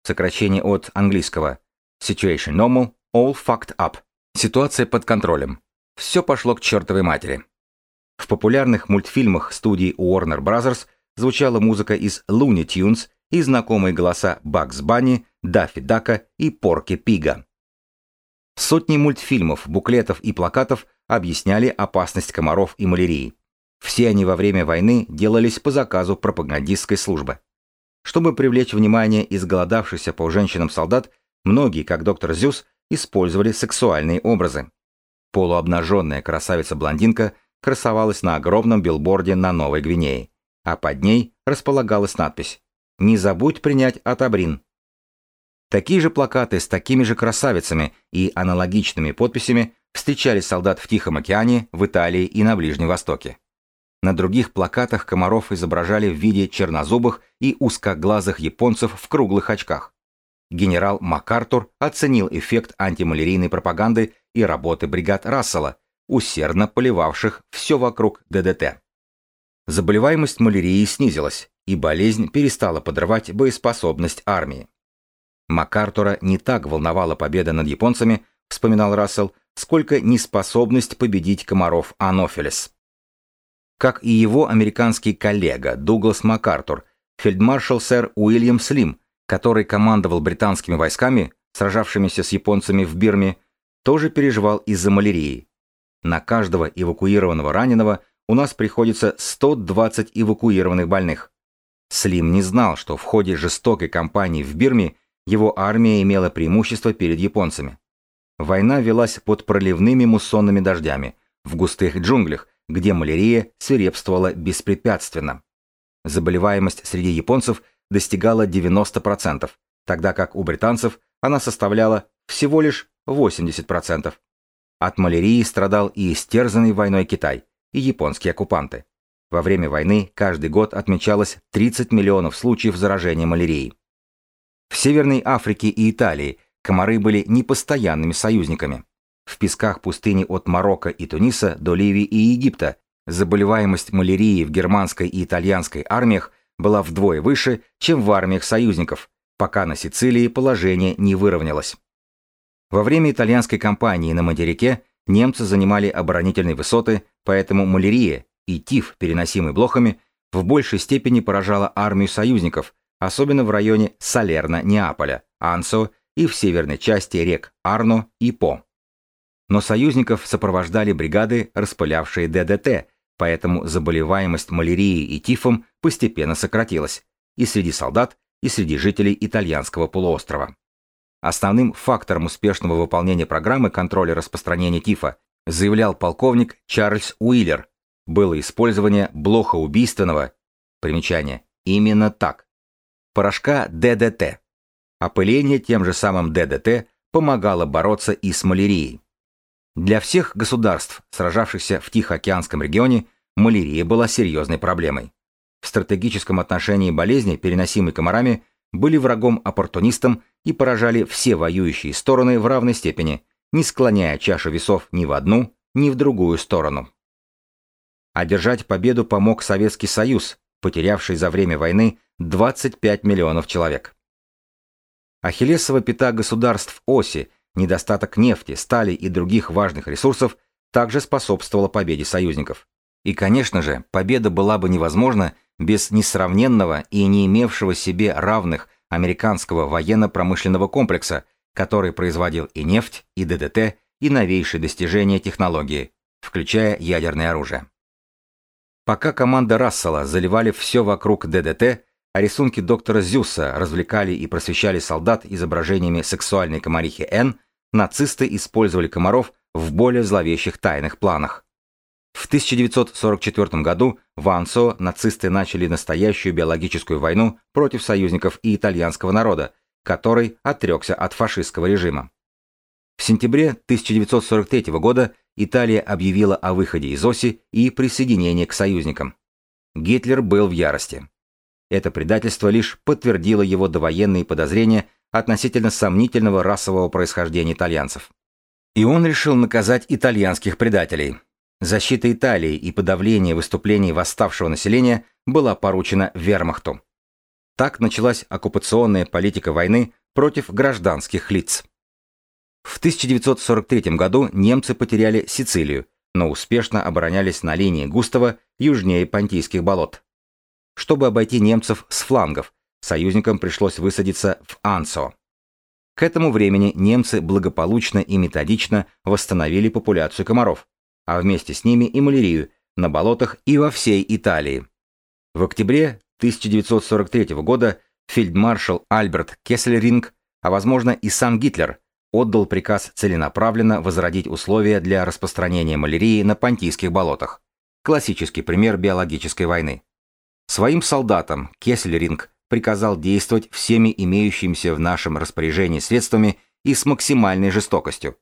Сокращение от английского Situation normal, all fucked up. Ситуация под контролем. Все пошло к чертовой матери. В популярных мультфильмах студии Warner Bros. звучала музыка из Looney Tunes и знакомые голоса Бакс Банни, Даффи Дака и Порки Пига. Сотни мультфильмов, буклетов и плакатов объясняли опасность комаров и малярии. Все они во время войны делались по заказу пропагандистской службы. Чтобы привлечь внимание изголодавшихся по женщинам солдат, многие, как доктор Зюс, использовали сексуальные образы. Полуобнаженная красавица-блондинка красовалась на огромном билборде на Новой Гвинее, а под ней располагалась надпись «Не забудь принять атабрин». Такие же плакаты с такими же красавицами и аналогичными подписями встречали солдат в Тихом океане, в Италии и на Ближнем Востоке. На других плакатах комаров изображали в виде чернозубых и узкоглазых японцев в круглых очках. Генерал МакАртур оценил эффект антималярийной пропаганды и работы бригад Рассела, усердно поливавших все вокруг ДДТ. Заболеваемость малярией снизилась, и болезнь перестала подрывать боеспособность армии. МакАртура не так волновала победа над японцами, вспоминал Рассел, сколько неспособность победить комаров Анофилес как и его американский коллега Дуглас МакАртур, фельдмаршал сэр Уильям Слим, который командовал британскими войсками, сражавшимися с японцами в Бирме, тоже переживал из-за малярии. На каждого эвакуированного раненого у нас приходится 120 эвакуированных больных. Слим не знал, что в ходе жестокой кампании в Бирме его армия имела преимущество перед японцами. Война велась под проливными муссонными дождями, в густых джунглях, где малярия свирепствовала беспрепятственно. Заболеваемость среди японцев достигала 90%, тогда как у британцев она составляла всего лишь 80%. От малярии страдал и истерзанный войной Китай, и японские оккупанты. Во время войны каждый год отмечалось 30 миллионов случаев заражения малярией. В Северной Африке и Италии комары были непостоянными союзниками. В песках пустыни от Марокко и Туниса до Ливии и Египта заболеваемость малярией в германской и итальянской армиях была вдвое выше, чем в армиях союзников, пока на Сицилии положение не выровнялось. Во время итальянской кампании на материке немцы занимали оборонительные высоты, поэтому малярия и тиф, переносимый блохами, в большей степени поражала армию союзников, особенно в районе Салерна-Неаполя, Ансо и в северной части рек Арно и По. Но союзников сопровождали бригады, распылявшие ДДТ, поэтому заболеваемость малярией и тифом постепенно сократилась и среди солдат, и среди жителей итальянского полуострова. Основным фактором успешного выполнения программы контроля распространения тифа, заявлял полковник Чарльз Уиллер, было использование блохоубийственного, примечание, именно так, порошка ДДТ. Опыление тем же самым ДДТ помогало бороться и с малярией. Для всех государств, сражавшихся в Тихоокеанском регионе, малярия была серьезной проблемой в стратегическом отношении болезни, переносимые комарами, были врагом-оппортунистом и поражали все воюющие стороны в равной степени, не склоняя чашу весов ни в одну, ни в другую сторону. Одержать победу помог Советский Союз, потерявший за время войны 25 миллионов человек. Ахиллесова пята государств оси, недостаток нефти, стали и других важных ресурсов также способствовала победе союзников. И, конечно же, победа была бы невозможна без несравненного и не имевшего себе равных американского военно-промышленного комплекса, который производил и нефть, и ДДТ, и новейшие достижения технологии, включая ядерное оружие. Пока команда Рассела заливали все вокруг ДДТ, а рисунки доктора Зюса развлекали и просвещали солдат изображениями сексуальной комарихи Н, нацисты использовали комаров в более зловещих тайных планах. В 1944 году в Ансо нацисты начали настоящую биологическую войну против союзников и итальянского народа, который отрекся от фашистского режима. В сентябре 1943 года Италия объявила о выходе из оси и присоединении к союзникам. Гитлер был в ярости. Это предательство лишь подтвердило его довоенные подозрения относительно сомнительного расового происхождения итальянцев. И он решил наказать итальянских предателей – Защита Италии и подавление выступлений восставшего населения была поручена вермахту. Так началась оккупационная политика войны против гражданских лиц. В 1943 году немцы потеряли Сицилию, но успешно оборонялись на линии Густава южнее Понтийских болот. Чтобы обойти немцев с флангов, союзникам пришлось высадиться в Ансо. К этому времени немцы благополучно и методично восстановили популяцию комаров, а вместе с ними и малярию на болотах и во всей Италии. В октябре 1943 года фельдмаршал Альберт Кессельринг, а возможно и сам Гитлер, отдал приказ целенаправленно возродить условия для распространения малярии на Понтийских болотах. Классический пример биологической войны. Своим солдатам Кессельринг приказал действовать всеми имеющимися в нашем распоряжении средствами и с максимальной жестокостью,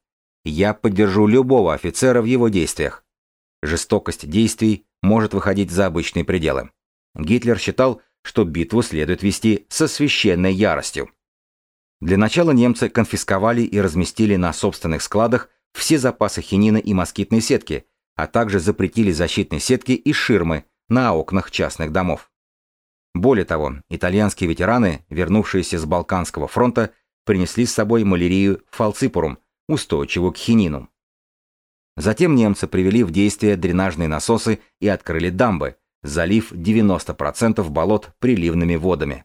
я поддержу любого офицера в его действиях. Жестокость действий может выходить за обычные пределы. Гитлер считал, что битву следует вести со священной яростью. Для начала немцы конфисковали и разместили на собственных складах все запасы хинина и москитной сетки, а также запретили защитные сетки и ширмы на окнах частных домов. Более того, итальянские ветераны, вернувшиеся с Балканского фронта, принесли с собой малярию фалципурум, устойчивую к хинину. Затем немцы привели в действие дренажные насосы и открыли дамбы, залив 90% болот приливными водами.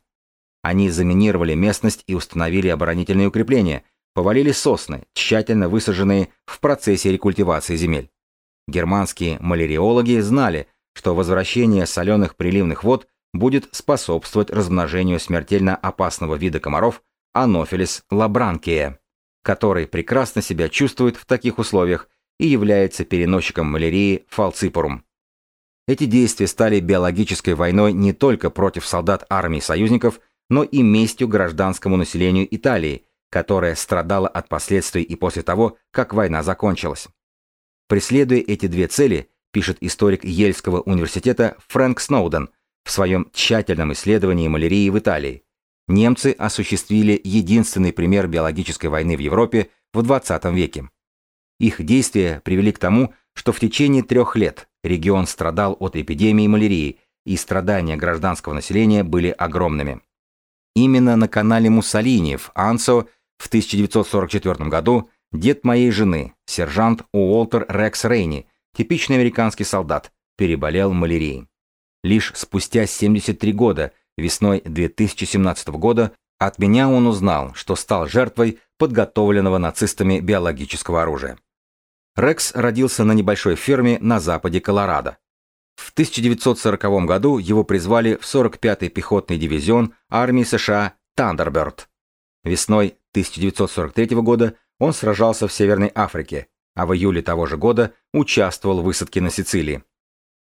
Они заминировали местность и установили оборонительные укрепления, повалили сосны, тщательно высаженные в процессе рекультивации земель. Германские маляриологи знали, что возвращение соленых приливных вод будет способствовать размножению смертельно опасного вида комаров Анофилис лабранкия который прекрасно себя чувствует в таких условиях и является переносчиком малярии фалципорум. Эти действия стали биологической войной не только против солдат армии союзников, но и местью гражданскому населению Италии, которая страдала от последствий и после того, как война закончилась. Преследуя эти две цели, пишет историк Ельского университета Фрэнк Сноуден в своем тщательном исследовании малярии в Италии, немцы осуществили единственный пример биологической войны в Европе в 20 веке. Их действия привели к тому, что в течение трех лет регион страдал от эпидемии малярии, и страдания гражданского населения были огромными. Именно на канале Муссолини в Ансо в 1944 году дед моей жены, сержант Уолтер Рекс Рейни, типичный американский солдат, переболел малярией. Лишь спустя 73 года, весной 2017 года, от меня он узнал, что стал жертвой подготовленного нацистами биологического оружия. Рекс родился на небольшой ферме на западе Колорадо. В 1940 году его призвали в 45-й пехотный дивизион армии США «Тандерберт». Весной 1943 года он сражался в Северной Африке, а в июле того же года участвовал в высадке на Сицилии.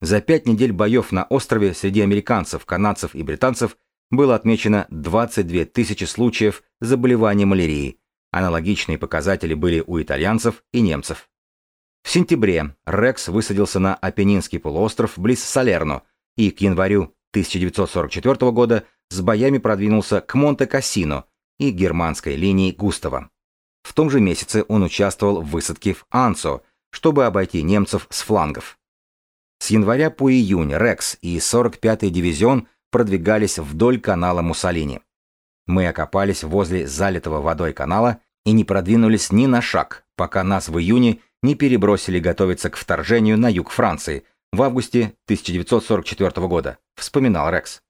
За пять недель боев на острове среди американцев, канадцев и британцев было отмечено 22 тысячи случаев заболевания малярией. Аналогичные показатели были у итальянцев и немцев. В сентябре Рекс высадился на Апеннинский полуостров близ Салерно и к январю 1944 года с боями продвинулся к Монте-Кассино и германской линии Густава. В том же месяце он участвовал в высадке в Ансо, чтобы обойти немцев с флангов. С января по июнь Рекс и 45-й дивизион продвигались вдоль канала Муссолини. Мы окопались возле залитого водой канала и не продвинулись ни на шаг, пока нас в июне не перебросили готовиться к вторжению на юг Франции в августе 1944 года, вспоминал Рекс.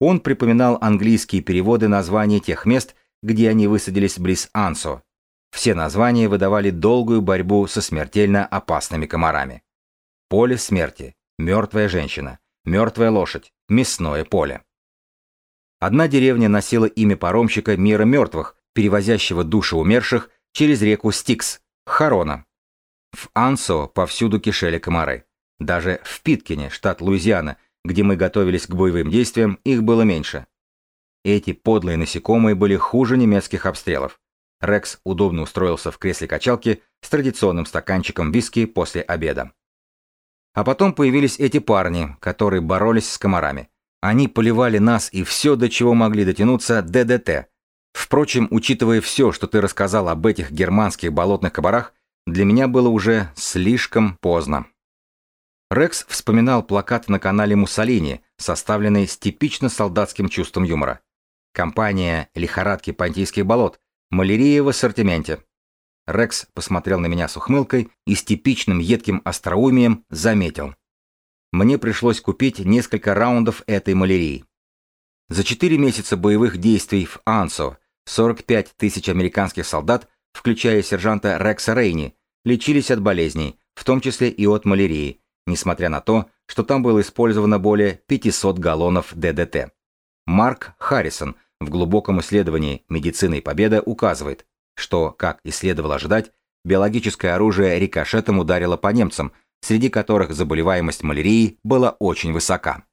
Он припоминал английские переводы названий тех мест, где они высадились близ Ансо. Все названия выдавали долгую борьбу со смертельно опасными комарами. Поле смерти, мертвая женщина, мертвая лошадь, мясное поле. Одна деревня носила имя паромщика мира мертвых, перевозящего души умерших через реку Стикс, Харона. В Ансо повсюду кишели комары. Даже в Питкине, штат Луизиана, где мы готовились к боевым действиям, их было меньше. Эти подлые насекомые были хуже немецких обстрелов. Рекс удобно устроился в кресле качалки с традиционным стаканчиком виски после обеда. А потом появились эти парни, которые боролись с комарами. Они поливали нас и все, до чего могли дотянуться, ДДТ. Впрочем, учитывая все, что ты рассказал об этих германских болотных комарах, для меня было уже слишком поздно. Рекс вспоминал плакат на канале Муссолини, составленный с типично солдатским чувством юмора. Компания «Лихорадки Понтийских болот», малярия в ассортименте. Рекс посмотрел на меня с ухмылкой и с типичным едким остроумием заметил. Мне пришлось купить несколько раундов этой малярии. За четыре месяца боевых действий в Ансо 45 тысяч американских солдат, включая сержанта Рекса Рейни, лечились от болезней, в том числе и от малярии, несмотря на то, что там было использовано более 500 галлонов ДДТ. Марк Харрисон в глубоком исследовании «Медицина и победа» указывает, что, как и следовало ожидать, биологическое оружие рикошетом ударило по немцам, среди которых заболеваемость малярией была очень высока.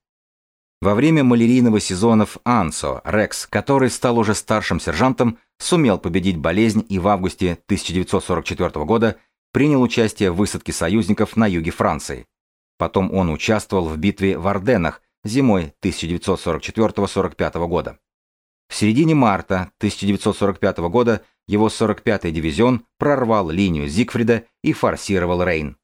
Во время малярийного сезона в Ансо Рекс, который стал уже старшим сержантом, сумел победить болезнь и в августе 1944 года принял участие в высадке союзников на юге Франции. Потом он участвовал в битве в Арденнах зимой 1944-45 года. В середине марта 1945 года его 45-й дивизион прорвал линию Зигфрида и форсировал Рейн.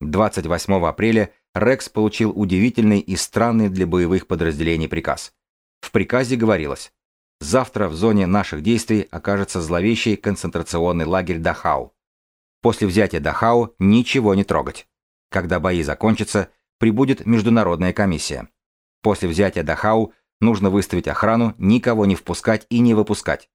28 апреля Рекс получил удивительный и странный для боевых подразделений приказ. В приказе говорилось «Завтра в зоне наших действий окажется зловещий концентрационный лагерь Дахау. После взятия Дахау ничего не трогать. Когда бои закончатся, прибудет международная комиссия. После взятия Дахау нужно выставить охрану, никого не впускать и не выпускать.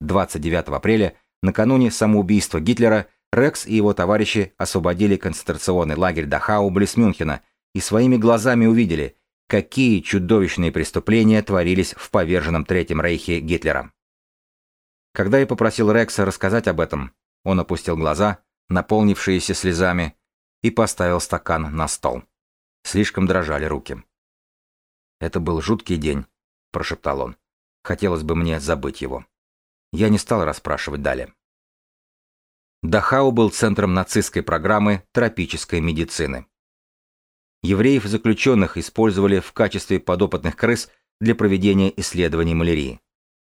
29 апреля, накануне самоубийства Гитлера, Рекс и его товарищи освободили концентрационный лагерь Дахау близ Мюнхена и своими глазами увидели, какие чудовищные преступления творились в поверженном Третьем Рейхе Гитлера. Когда я попросил Рекса рассказать об этом, он опустил глаза, наполнившиеся слезами, и поставил стакан на стол. Слишком дрожали руки. «Это был жуткий день», — прошептал он. «Хотелось бы мне забыть его». Я не стал расспрашивать далее. Дахау был центром нацистской программы тропической медицины. Евреев-заключенных использовали в качестве подопытных крыс для проведения исследований малярии.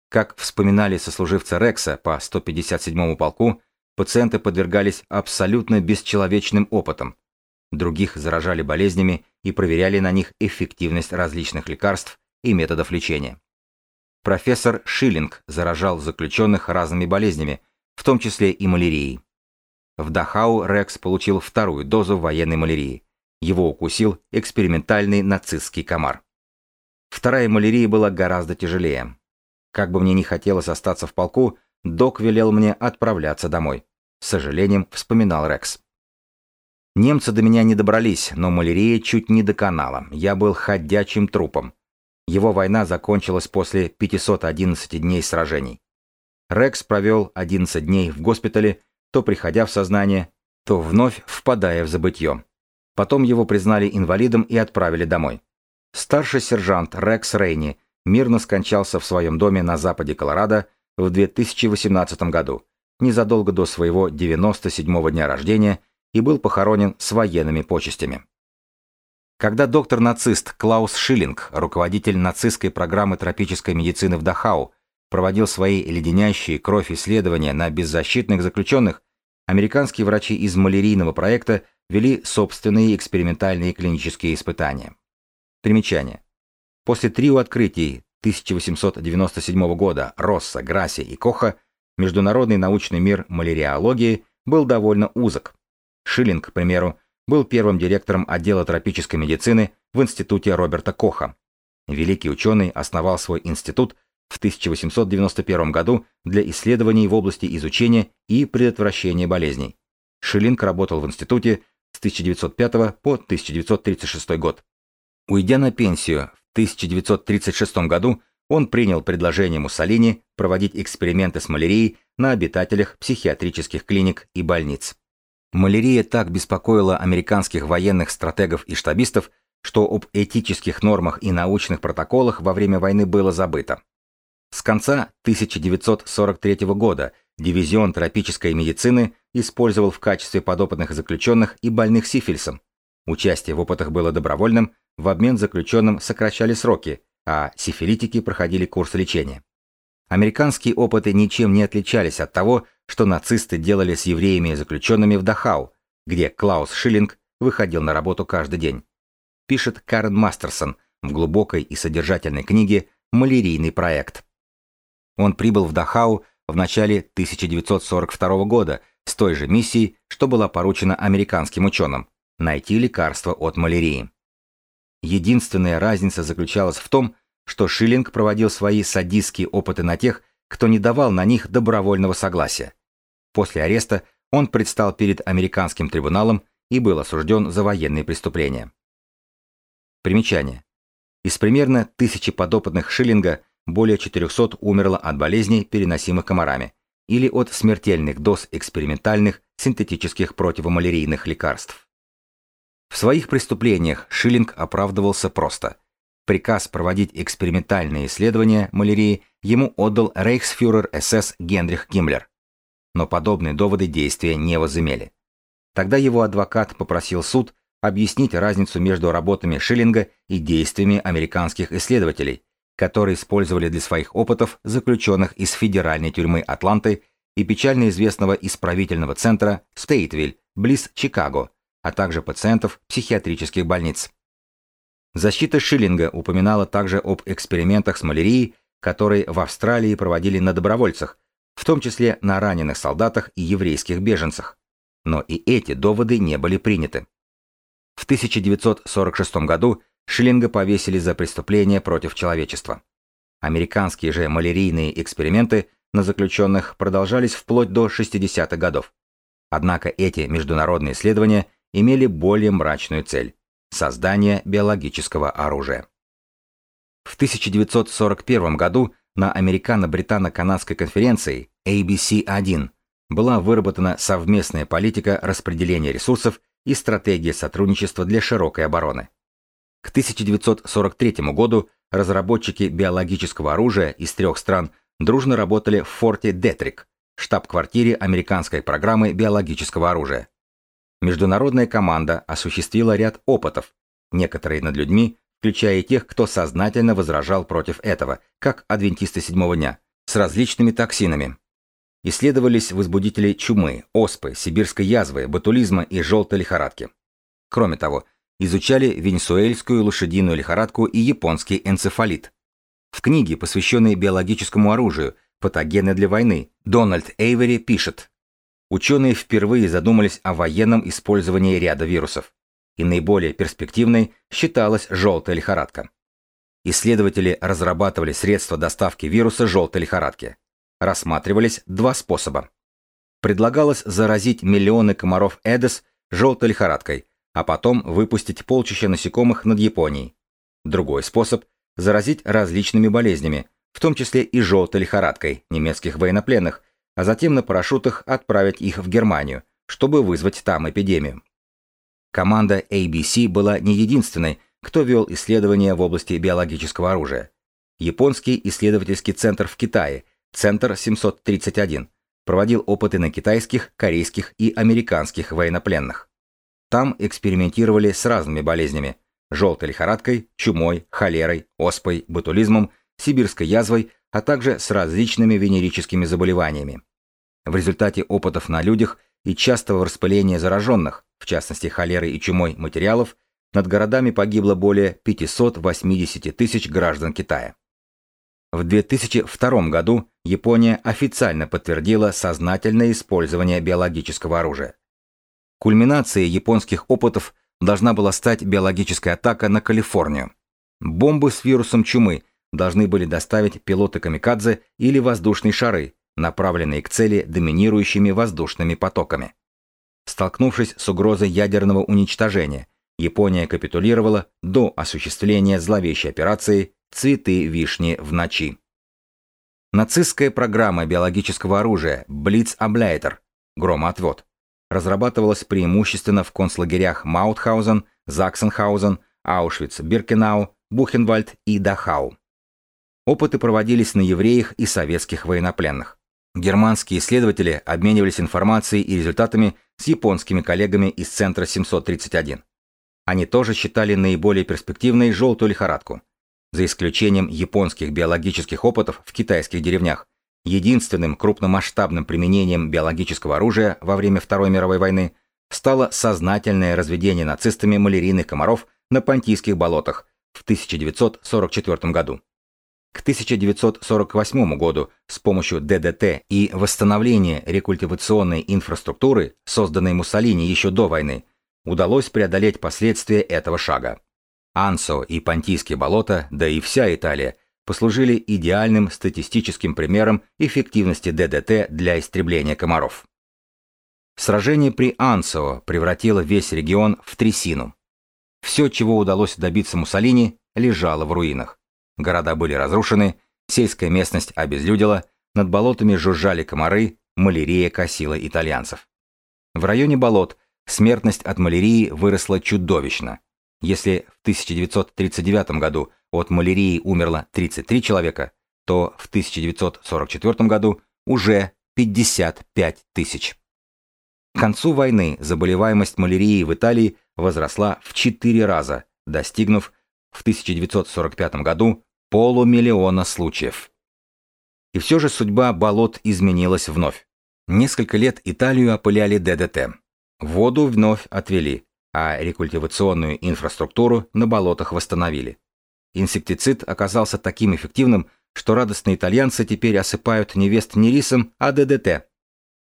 Как вспоминали сослуживцы Рекса по 157-му полку, пациенты подвергались абсолютно бесчеловечным опытам. Других заражали болезнями и проверяли на них эффективность различных лекарств и методов лечения. Профессор Шиллинг заражал заключенных разными болезнями, в том числе и малярией. В Дахау Рекс получил вторую дозу военной малярии. Его укусил экспериментальный нацистский комар. Вторая малярия была гораздо тяжелее. Как бы мне ни хотелось остаться в полку, док велел мне отправляться домой. С сожалением вспоминал Рекс. Немцы до меня не добрались, но малярия чуть не доконала. Я был ходячим трупом. Его война закончилась после 511 дней сражений. Рекс провел 11 дней в госпитале то приходя в сознание, то вновь впадая в забытье. Потом его признали инвалидом и отправили домой. Старший сержант Рекс Рейни мирно скончался в своем доме на западе Колорадо в 2018 году, незадолго до своего 97-го дня рождения, и был похоронен с военными почестями. Когда доктор-нацист Клаус Шиллинг, руководитель нацистской программы тропической медицины в Дахау, проводил свои леденящие кровь исследования на беззащитных заключенных, американские врачи из малярийного проекта вели собственные экспериментальные клинические испытания. Примечание. После трио открытий 1897 года Росса, Грасси и Коха международный научный мир маляриологии был довольно узок. Шиллинг, к примеру, был первым директором отдела тропической медицины в институте Роберта Коха. Великий ученый основал свой институт в 1891 году для исследований в области изучения и предотвращения болезней. Шиллинг работал в институте с 1905 по 1936 год. Уйдя на пенсию в 1936 году, он принял предложение Муссолини проводить эксперименты с малярией на обитателях психиатрических клиник и больниц. Малярия так беспокоила американских военных стратегов и штабистов, что об этических нормах и научных протоколах во время войны было забыто. С конца 1943 года дивизион тропической медицины использовал в качестве подопытных заключенных и больных сифилисом. Участие в опытах было добровольным, в обмен заключенным сокращали сроки, а сифилитики проходили курс лечения. Американские опыты ничем не отличались от того, что нацисты делали с евреями и заключенными в Дахау, где Клаус Шиллинг выходил на работу каждый день. Пишет Карен Мастерсон в глубокой и содержательной книге «Малярийный проект». Он прибыл в Дахау в начале 1942 года с той же миссией, что была поручена американским ученым – найти лекарство от малярии. Единственная разница заключалась в том, что Шиллинг проводил свои садистские опыты на тех, кто не давал на них добровольного согласия. После ареста он предстал перед американским трибуналом и был осужден за военные преступления. Примечание. Из примерно тысячи подопытных Шиллинга – более 400 умерло от болезней, переносимых комарами, или от смертельных доз экспериментальных синтетических противомалярийных лекарств. В своих преступлениях Шиллинг оправдывался просто. Приказ проводить экспериментальные исследования малярии ему отдал рейхсфюрер СС Генрих Гиммлер. Но подобные доводы действия не возымели. Тогда его адвокат попросил суд объяснить разницу между работами Шиллинга и действиями американских исследователей, которые использовали для своих опытов заключенных из федеральной тюрьмы Атланты и печально известного исправительного центра Стейтвиль, близ Чикаго, а также пациентов психиатрических больниц. Защита Шиллинга упоминала также об экспериментах с малярией, которые в Австралии проводили на добровольцах, в том числе на раненых солдатах и еврейских беженцах. Но и эти доводы не были приняты. В 1946 году Шиллинга повесили за преступление против человечества. Американские же малярийные эксперименты на заключенных продолжались вплоть до 60-х годов. Однако эти международные исследования имели более мрачную цель – создание биологического оружия. В 1941 году на американо-британо-канадской конференции ABC-1 была выработана совместная политика распределения ресурсов и стратегия сотрудничества для широкой обороны. К 1943 году разработчики биологического оружия из трех стран дружно работали в форте Детрик, штаб-квартире американской программы биологического оружия. Международная команда осуществила ряд опытов, некоторые над людьми, включая тех, кто сознательно возражал против этого, как адвентисты седьмого дня, с различными токсинами. Исследовались возбудители чумы, оспы, сибирской язвы, ботулизма и желтой лихорадки. Кроме того, изучали венесуэльскую лошадиную лихорадку и японский энцефалит. В книге, посвященной биологическому оружию «Патогены для войны», Дональд Эйвери пишет, ученые впервые задумались о военном использовании ряда вирусов, и наиболее перспективной считалась желтая лихорадка. Исследователи разрабатывали средства доставки вируса желтой лихорадки. Рассматривались два способа. Предлагалось заразить миллионы комаров Эдес желтой лихорадкой, а потом выпустить полчища насекомых над Японией. Другой способ – заразить различными болезнями, в том числе и желтой лихорадкой немецких военнопленных, а затем на парашютах отправить их в Германию, чтобы вызвать там эпидемию. Команда ABC была не единственной, кто вел исследования в области биологического оружия. Японский исследовательский центр в Китае, Центр 731, проводил опыты на китайских, корейских и американских военнопленных. Там экспериментировали с разными болезнями – желтой лихорадкой, чумой, холерой, оспой, ботулизмом, сибирской язвой, а также с различными венерическими заболеваниями. В результате опытов на людях и частого распыления зараженных, в частности холерой и чумой материалов, над городами погибло более 580 тысяч граждан Китая. В 2002 году Япония официально подтвердила сознательное использование биологического оружия. Кульминацией японских опытов должна была стать биологическая атака на Калифорнию. Бомбы с вирусом чумы должны были доставить пилоты камикадзе или воздушные шары, направленные к цели доминирующими воздушными потоками. Столкнувшись с угрозой ядерного уничтожения, Япония капитулировала до осуществления зловещей операции «Цветы вишни в ночи». Нацистская программа биологического оружия «Блиц-Абляйтер» громоотвод разрабатывалась преимущественно в концлагерях Маутхаузен, Заксенхаузен, Аушвиц, Биркенау, Бухенвальд и Дахау. Опыты проводились на евреях и советских военнопленных. Германские исследователи обменивались информацией и результатами с японскими коллегами из Центра 731. Они тоже считали наиболее перспективной желтую лихорадку. За исключением японских биологических опытов в китайских деревнях, единственным крупномасштабным применением биологического оружия во время Второй мировой войны стало сознательное разведение нацистами малярийных комаров на Понтийских болотах в 1944 году. К 1948 году с помощью ДДТ и восстановления рекультивационной инфраструктуры, созданной Муссолини еще до войны, удалось преодолеть последствия этого шага. Ансо и Понтийские болота, да и вся Италия, послужили идеальным статистическим примером эффективности ДДТ для истребления комаров. Сражение при Ансо превратило весь регион в трясину. Все, чего удалось добиться Муссолини, лежало в руинах. Города были разрушены, сельская местность обезлюдила, над болотами жужжали комары, малярия косила итальянцев. В районе болот смертность от малярии выросла чудовищно. Если в 1939 году от малярии умерло 33 человека, то в 1944 году уже 55 тысяч. К концу войны заболеваемость малярией в Италии возросла в 4 раза, достигнув в 1945 году полумиллиона случаев. И все же судьба болот изменилась вновь. Несколько лет Италию опыляли ДДТ. Воду вновь отвели, а рекультивационную инфраструктуру на болотах восстановили. Инсектицид оказался таким эффективным, что радостные итальянцы теперь осыпают невест не рисом, а ДДТ.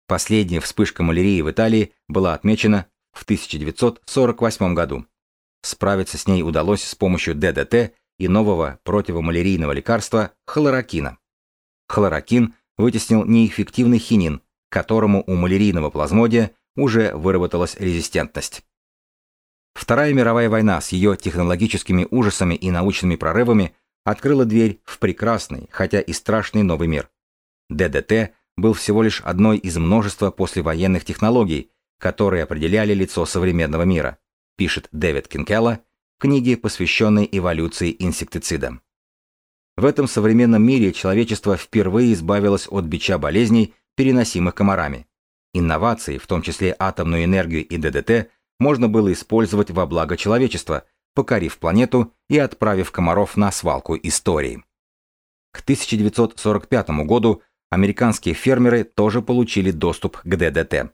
Последняя вспышка малярии в Италии была отмечена в 1948 году. Справиться с ней удалось с помощью ДДТ и нового противомалярийного лекарства хлорокина. Хлорокин вытеснил неэффективный хинин, которому у малярийного плазмодия уже выработалась резистентность. Вторая мировая война с ее технологическими ужасами и научными прорывами открыла дверь в прекрасный, хотя и страшный новый мир. ДДТ был всего лишь одной из множества послевоенных технологий, которые определяли лицо современного мира, пишет Дэвид Кинкелла в книге, посвященной эволюции инсектицида. В этом современном мире человечество впервые избавилось от бича болезней, переносимых комарами. Инновации, в том числе атомную энергию и ДДТ, можно было использовать во благо человечества, покорив планету и отправив комаров на свалку истории. К 1945 году американские фермеры тоже получили доступ к ДДТ.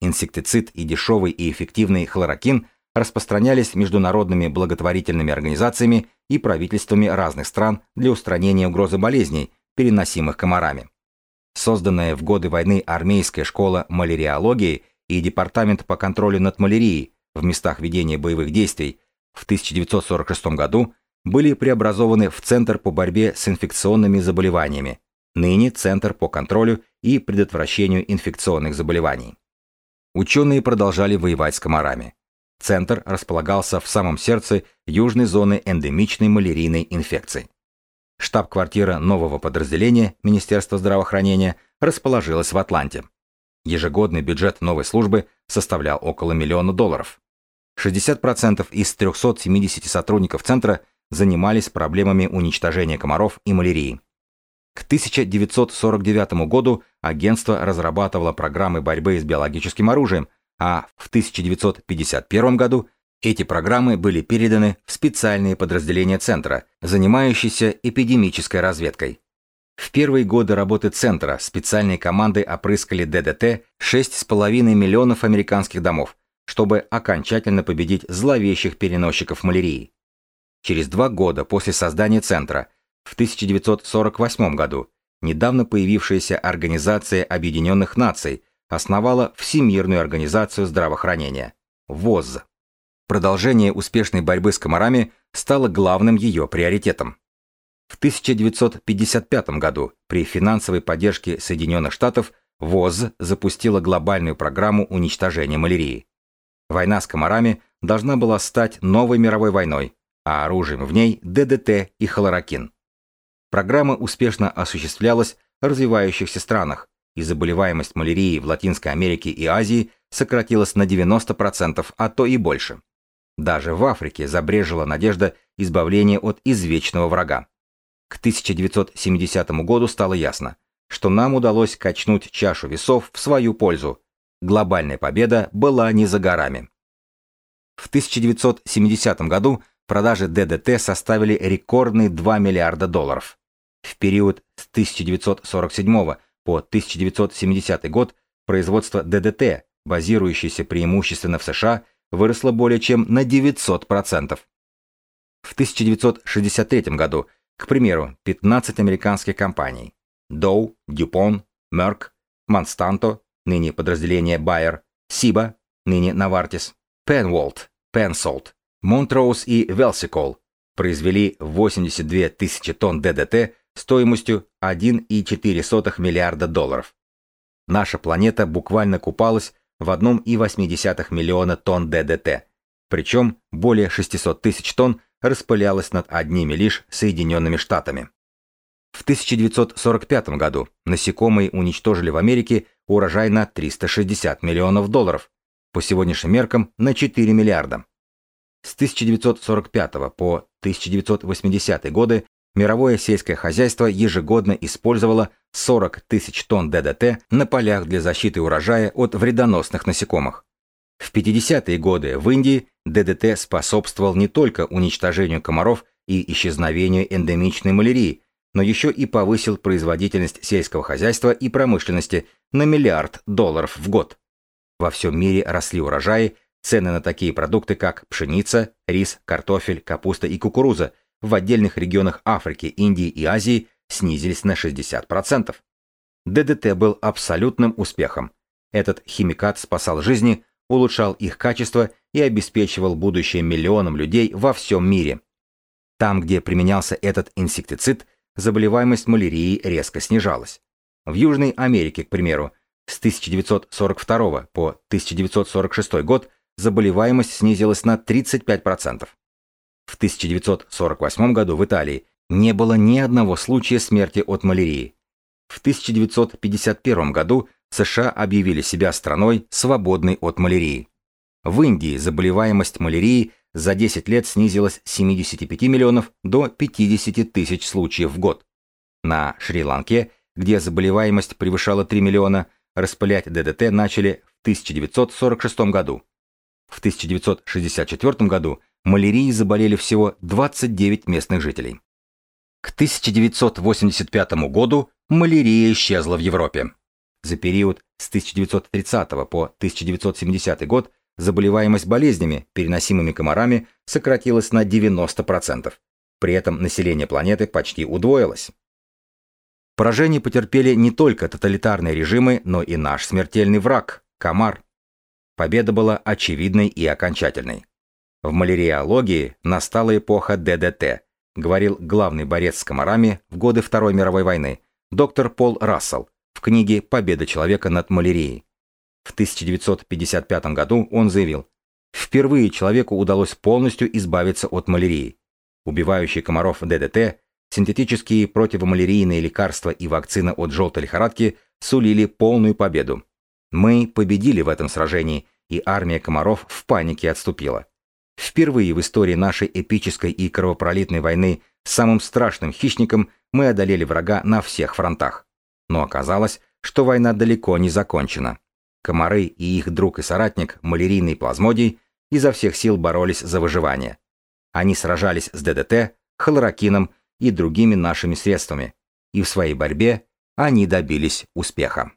Инсектицид и дешевый и эффективный хлорокин распространялись международными благотворительными организациями и правительствами разных стран для устранения угрозы болезней, переносимых комарами. Созданная в годы войны армейская школа маляриологии и департамент по контролю над малярией в местах ведения боевых действий в 1946 году были преобразованы в Центр по борьбе с инфекционными заболеваниями, ныне Центр по контролю и предотвращению инфекционных заболеваний. Ученые продолжали воевать с комарами. Центр располагался в самом сердце южной зоны эндемичной малярийной инфекции. Штаб-квартира нового подразделения Министерства здравоохранения расположилась в Атланте. Ежегодный бюджет новой службы составлял около миллиона долларов. 60% из 370 сотрудников Центра занимались проблемами уничтожения комаров и малярии. К 1949 году агентство разрабатывало программы борьбы с биологическим оружием, а в 1951 году эти программы были переданы в специальные подразделения Центра, занимающиеся эпидемической разведкой. В первые годы работы Центра специальные команды опрыскали ДДТ 6,5 миллионов американских домов, чтобы окончательно победить зловещих переносчиков малярии. Через два года после создания Центра, в 1948 году, недавно появившаяся Организация Объединенных Наций основала Всемирную организацию здравоохранения – ВОЗ. Продолжение успешной борьбы с комарами стало главным ее приоритетом. В 1955 году при финансовой поддержке Соединенных Штатов ВОЗ запустила глобальную программу уничтожения малярии. Война с комарами должна была стать новой мировой войной, а оружием в ней ДДТ и хлорокин. Программа успешно осуществлялась в развивающихся странах, и заболеваемость малярией в Латинской Америке и Азии сократилась на 90%, а то и больше. Даже в Африке забрежила надежда избавления от извечного врага. К 1970 году стало ясно, что нам удалось качнуть чашу весов в свою пользу. Глобальная победа была не за горами. В 1970 году продажи ДДТ составили рекордные 2 миллиарда долларов. В период с 1947 по 1970 год производство ДДТ, базирующееся преимущественно в США, выросло более чем на 900%. В 1963 году, к примеру, 15 американских компаний Dow, DuPont, Merck, Monsanto, ныне подразделение Bayer, Siba, ныне Novartis, Penwalt, Pensold, Montrose и Velsicol произвели 82 тысячи тонн ДДТ стоимостью 1,4 миллиарда долларов. Наша планета буквально купалась в 1,8 миллиона тонн ДДТ, причем более 600 тысяч тонн распылялось над одними лишь Соединенными Штатами. В 1945 году насекомые уничтожили в Америке урожай на 360 миллионов долларов, по сегодняшним меркам на 4 миллиарда. С 1945 по 1980 годы мировое сельское хозяйство ежегодно использовало 40 тысяч тонн ДДТ на полях для защиты урожая от вредоносных насекомых. В 50-е годы в Индии ДДТ способствовал не только уничтожению комаров и исчезновению эндемичной малярии, но еще и повысил производительность сельского хозяйства и промышленности на миллиард долларов в год. Во всем мире росли урожаи, цены на такие продукты, как пшеница, рис, картофель, капуста и кукуруза, в отдельных регионах Африки, Индии и Азии снизились на 60%. ДДТ был абсолютным успехом. Этот химикат спасал жизни, улучшал их качество и обеспечивал будущее миллионам людей во всем мире. Там, где применялся этот инсектицид, заболеваемость малярией резко снижалась. В Южной Америке, к примеру, с 1942 по 1946 год заболеваемость снизилась на 35%. В 1948 году в Италии не было ни одного случая смерти от малярии. В 1951 году США объявили себя страной, свободной от малярии. В Индии заболеваемость малярией за 10 лет снизилась с 75 миллионов до 50 тысяч случаев в год. На Шри-Ланке, где заболеваемость превышала 3 миллиона, распылять ДДТ начали в 1946 году. В 1964 году малярией заболели всего 29 местных жителей. К 1985 году малярия исчезла в Европе. За период с 1930 по 1970 год заболеваемость болезнями, переносимыми комарами, сократилась на 90%. При этом население планеты почти удвоилось. Поражение потерпели не только тоталитарные режимы, но и наш смертельный враг – комар. Победа была очевидной и окончательной. В маляриологии настала эпоха ДДТ, говорил главный борец с комарами в годы Второй мировой войны, доктор Пол Рассел, в книге «Победа человека над малярией». В 1955 году он заявил, впервые человеку удалось полностью избавиться от малярии. Убивающие комаров ДДТ, синтетические противомалярийные лекарства и вакцина от желтой лихорадки сулили полную победу. Мы победили в этом сражении, и армия комаров в панике отступила. Впервые в истории нашей эпической и кровопролитной войны самым страшным хищником мы одолели врага на всех фронтах. Но оказалось, что война далеко не закончена. Комары и их друг и соратник, малярийный плазмодий, изо всех сил боролись за выживание. Они сражались с ДДТ, хлорокином и другими нашими средствами, и в своей борьбе они добились успеха.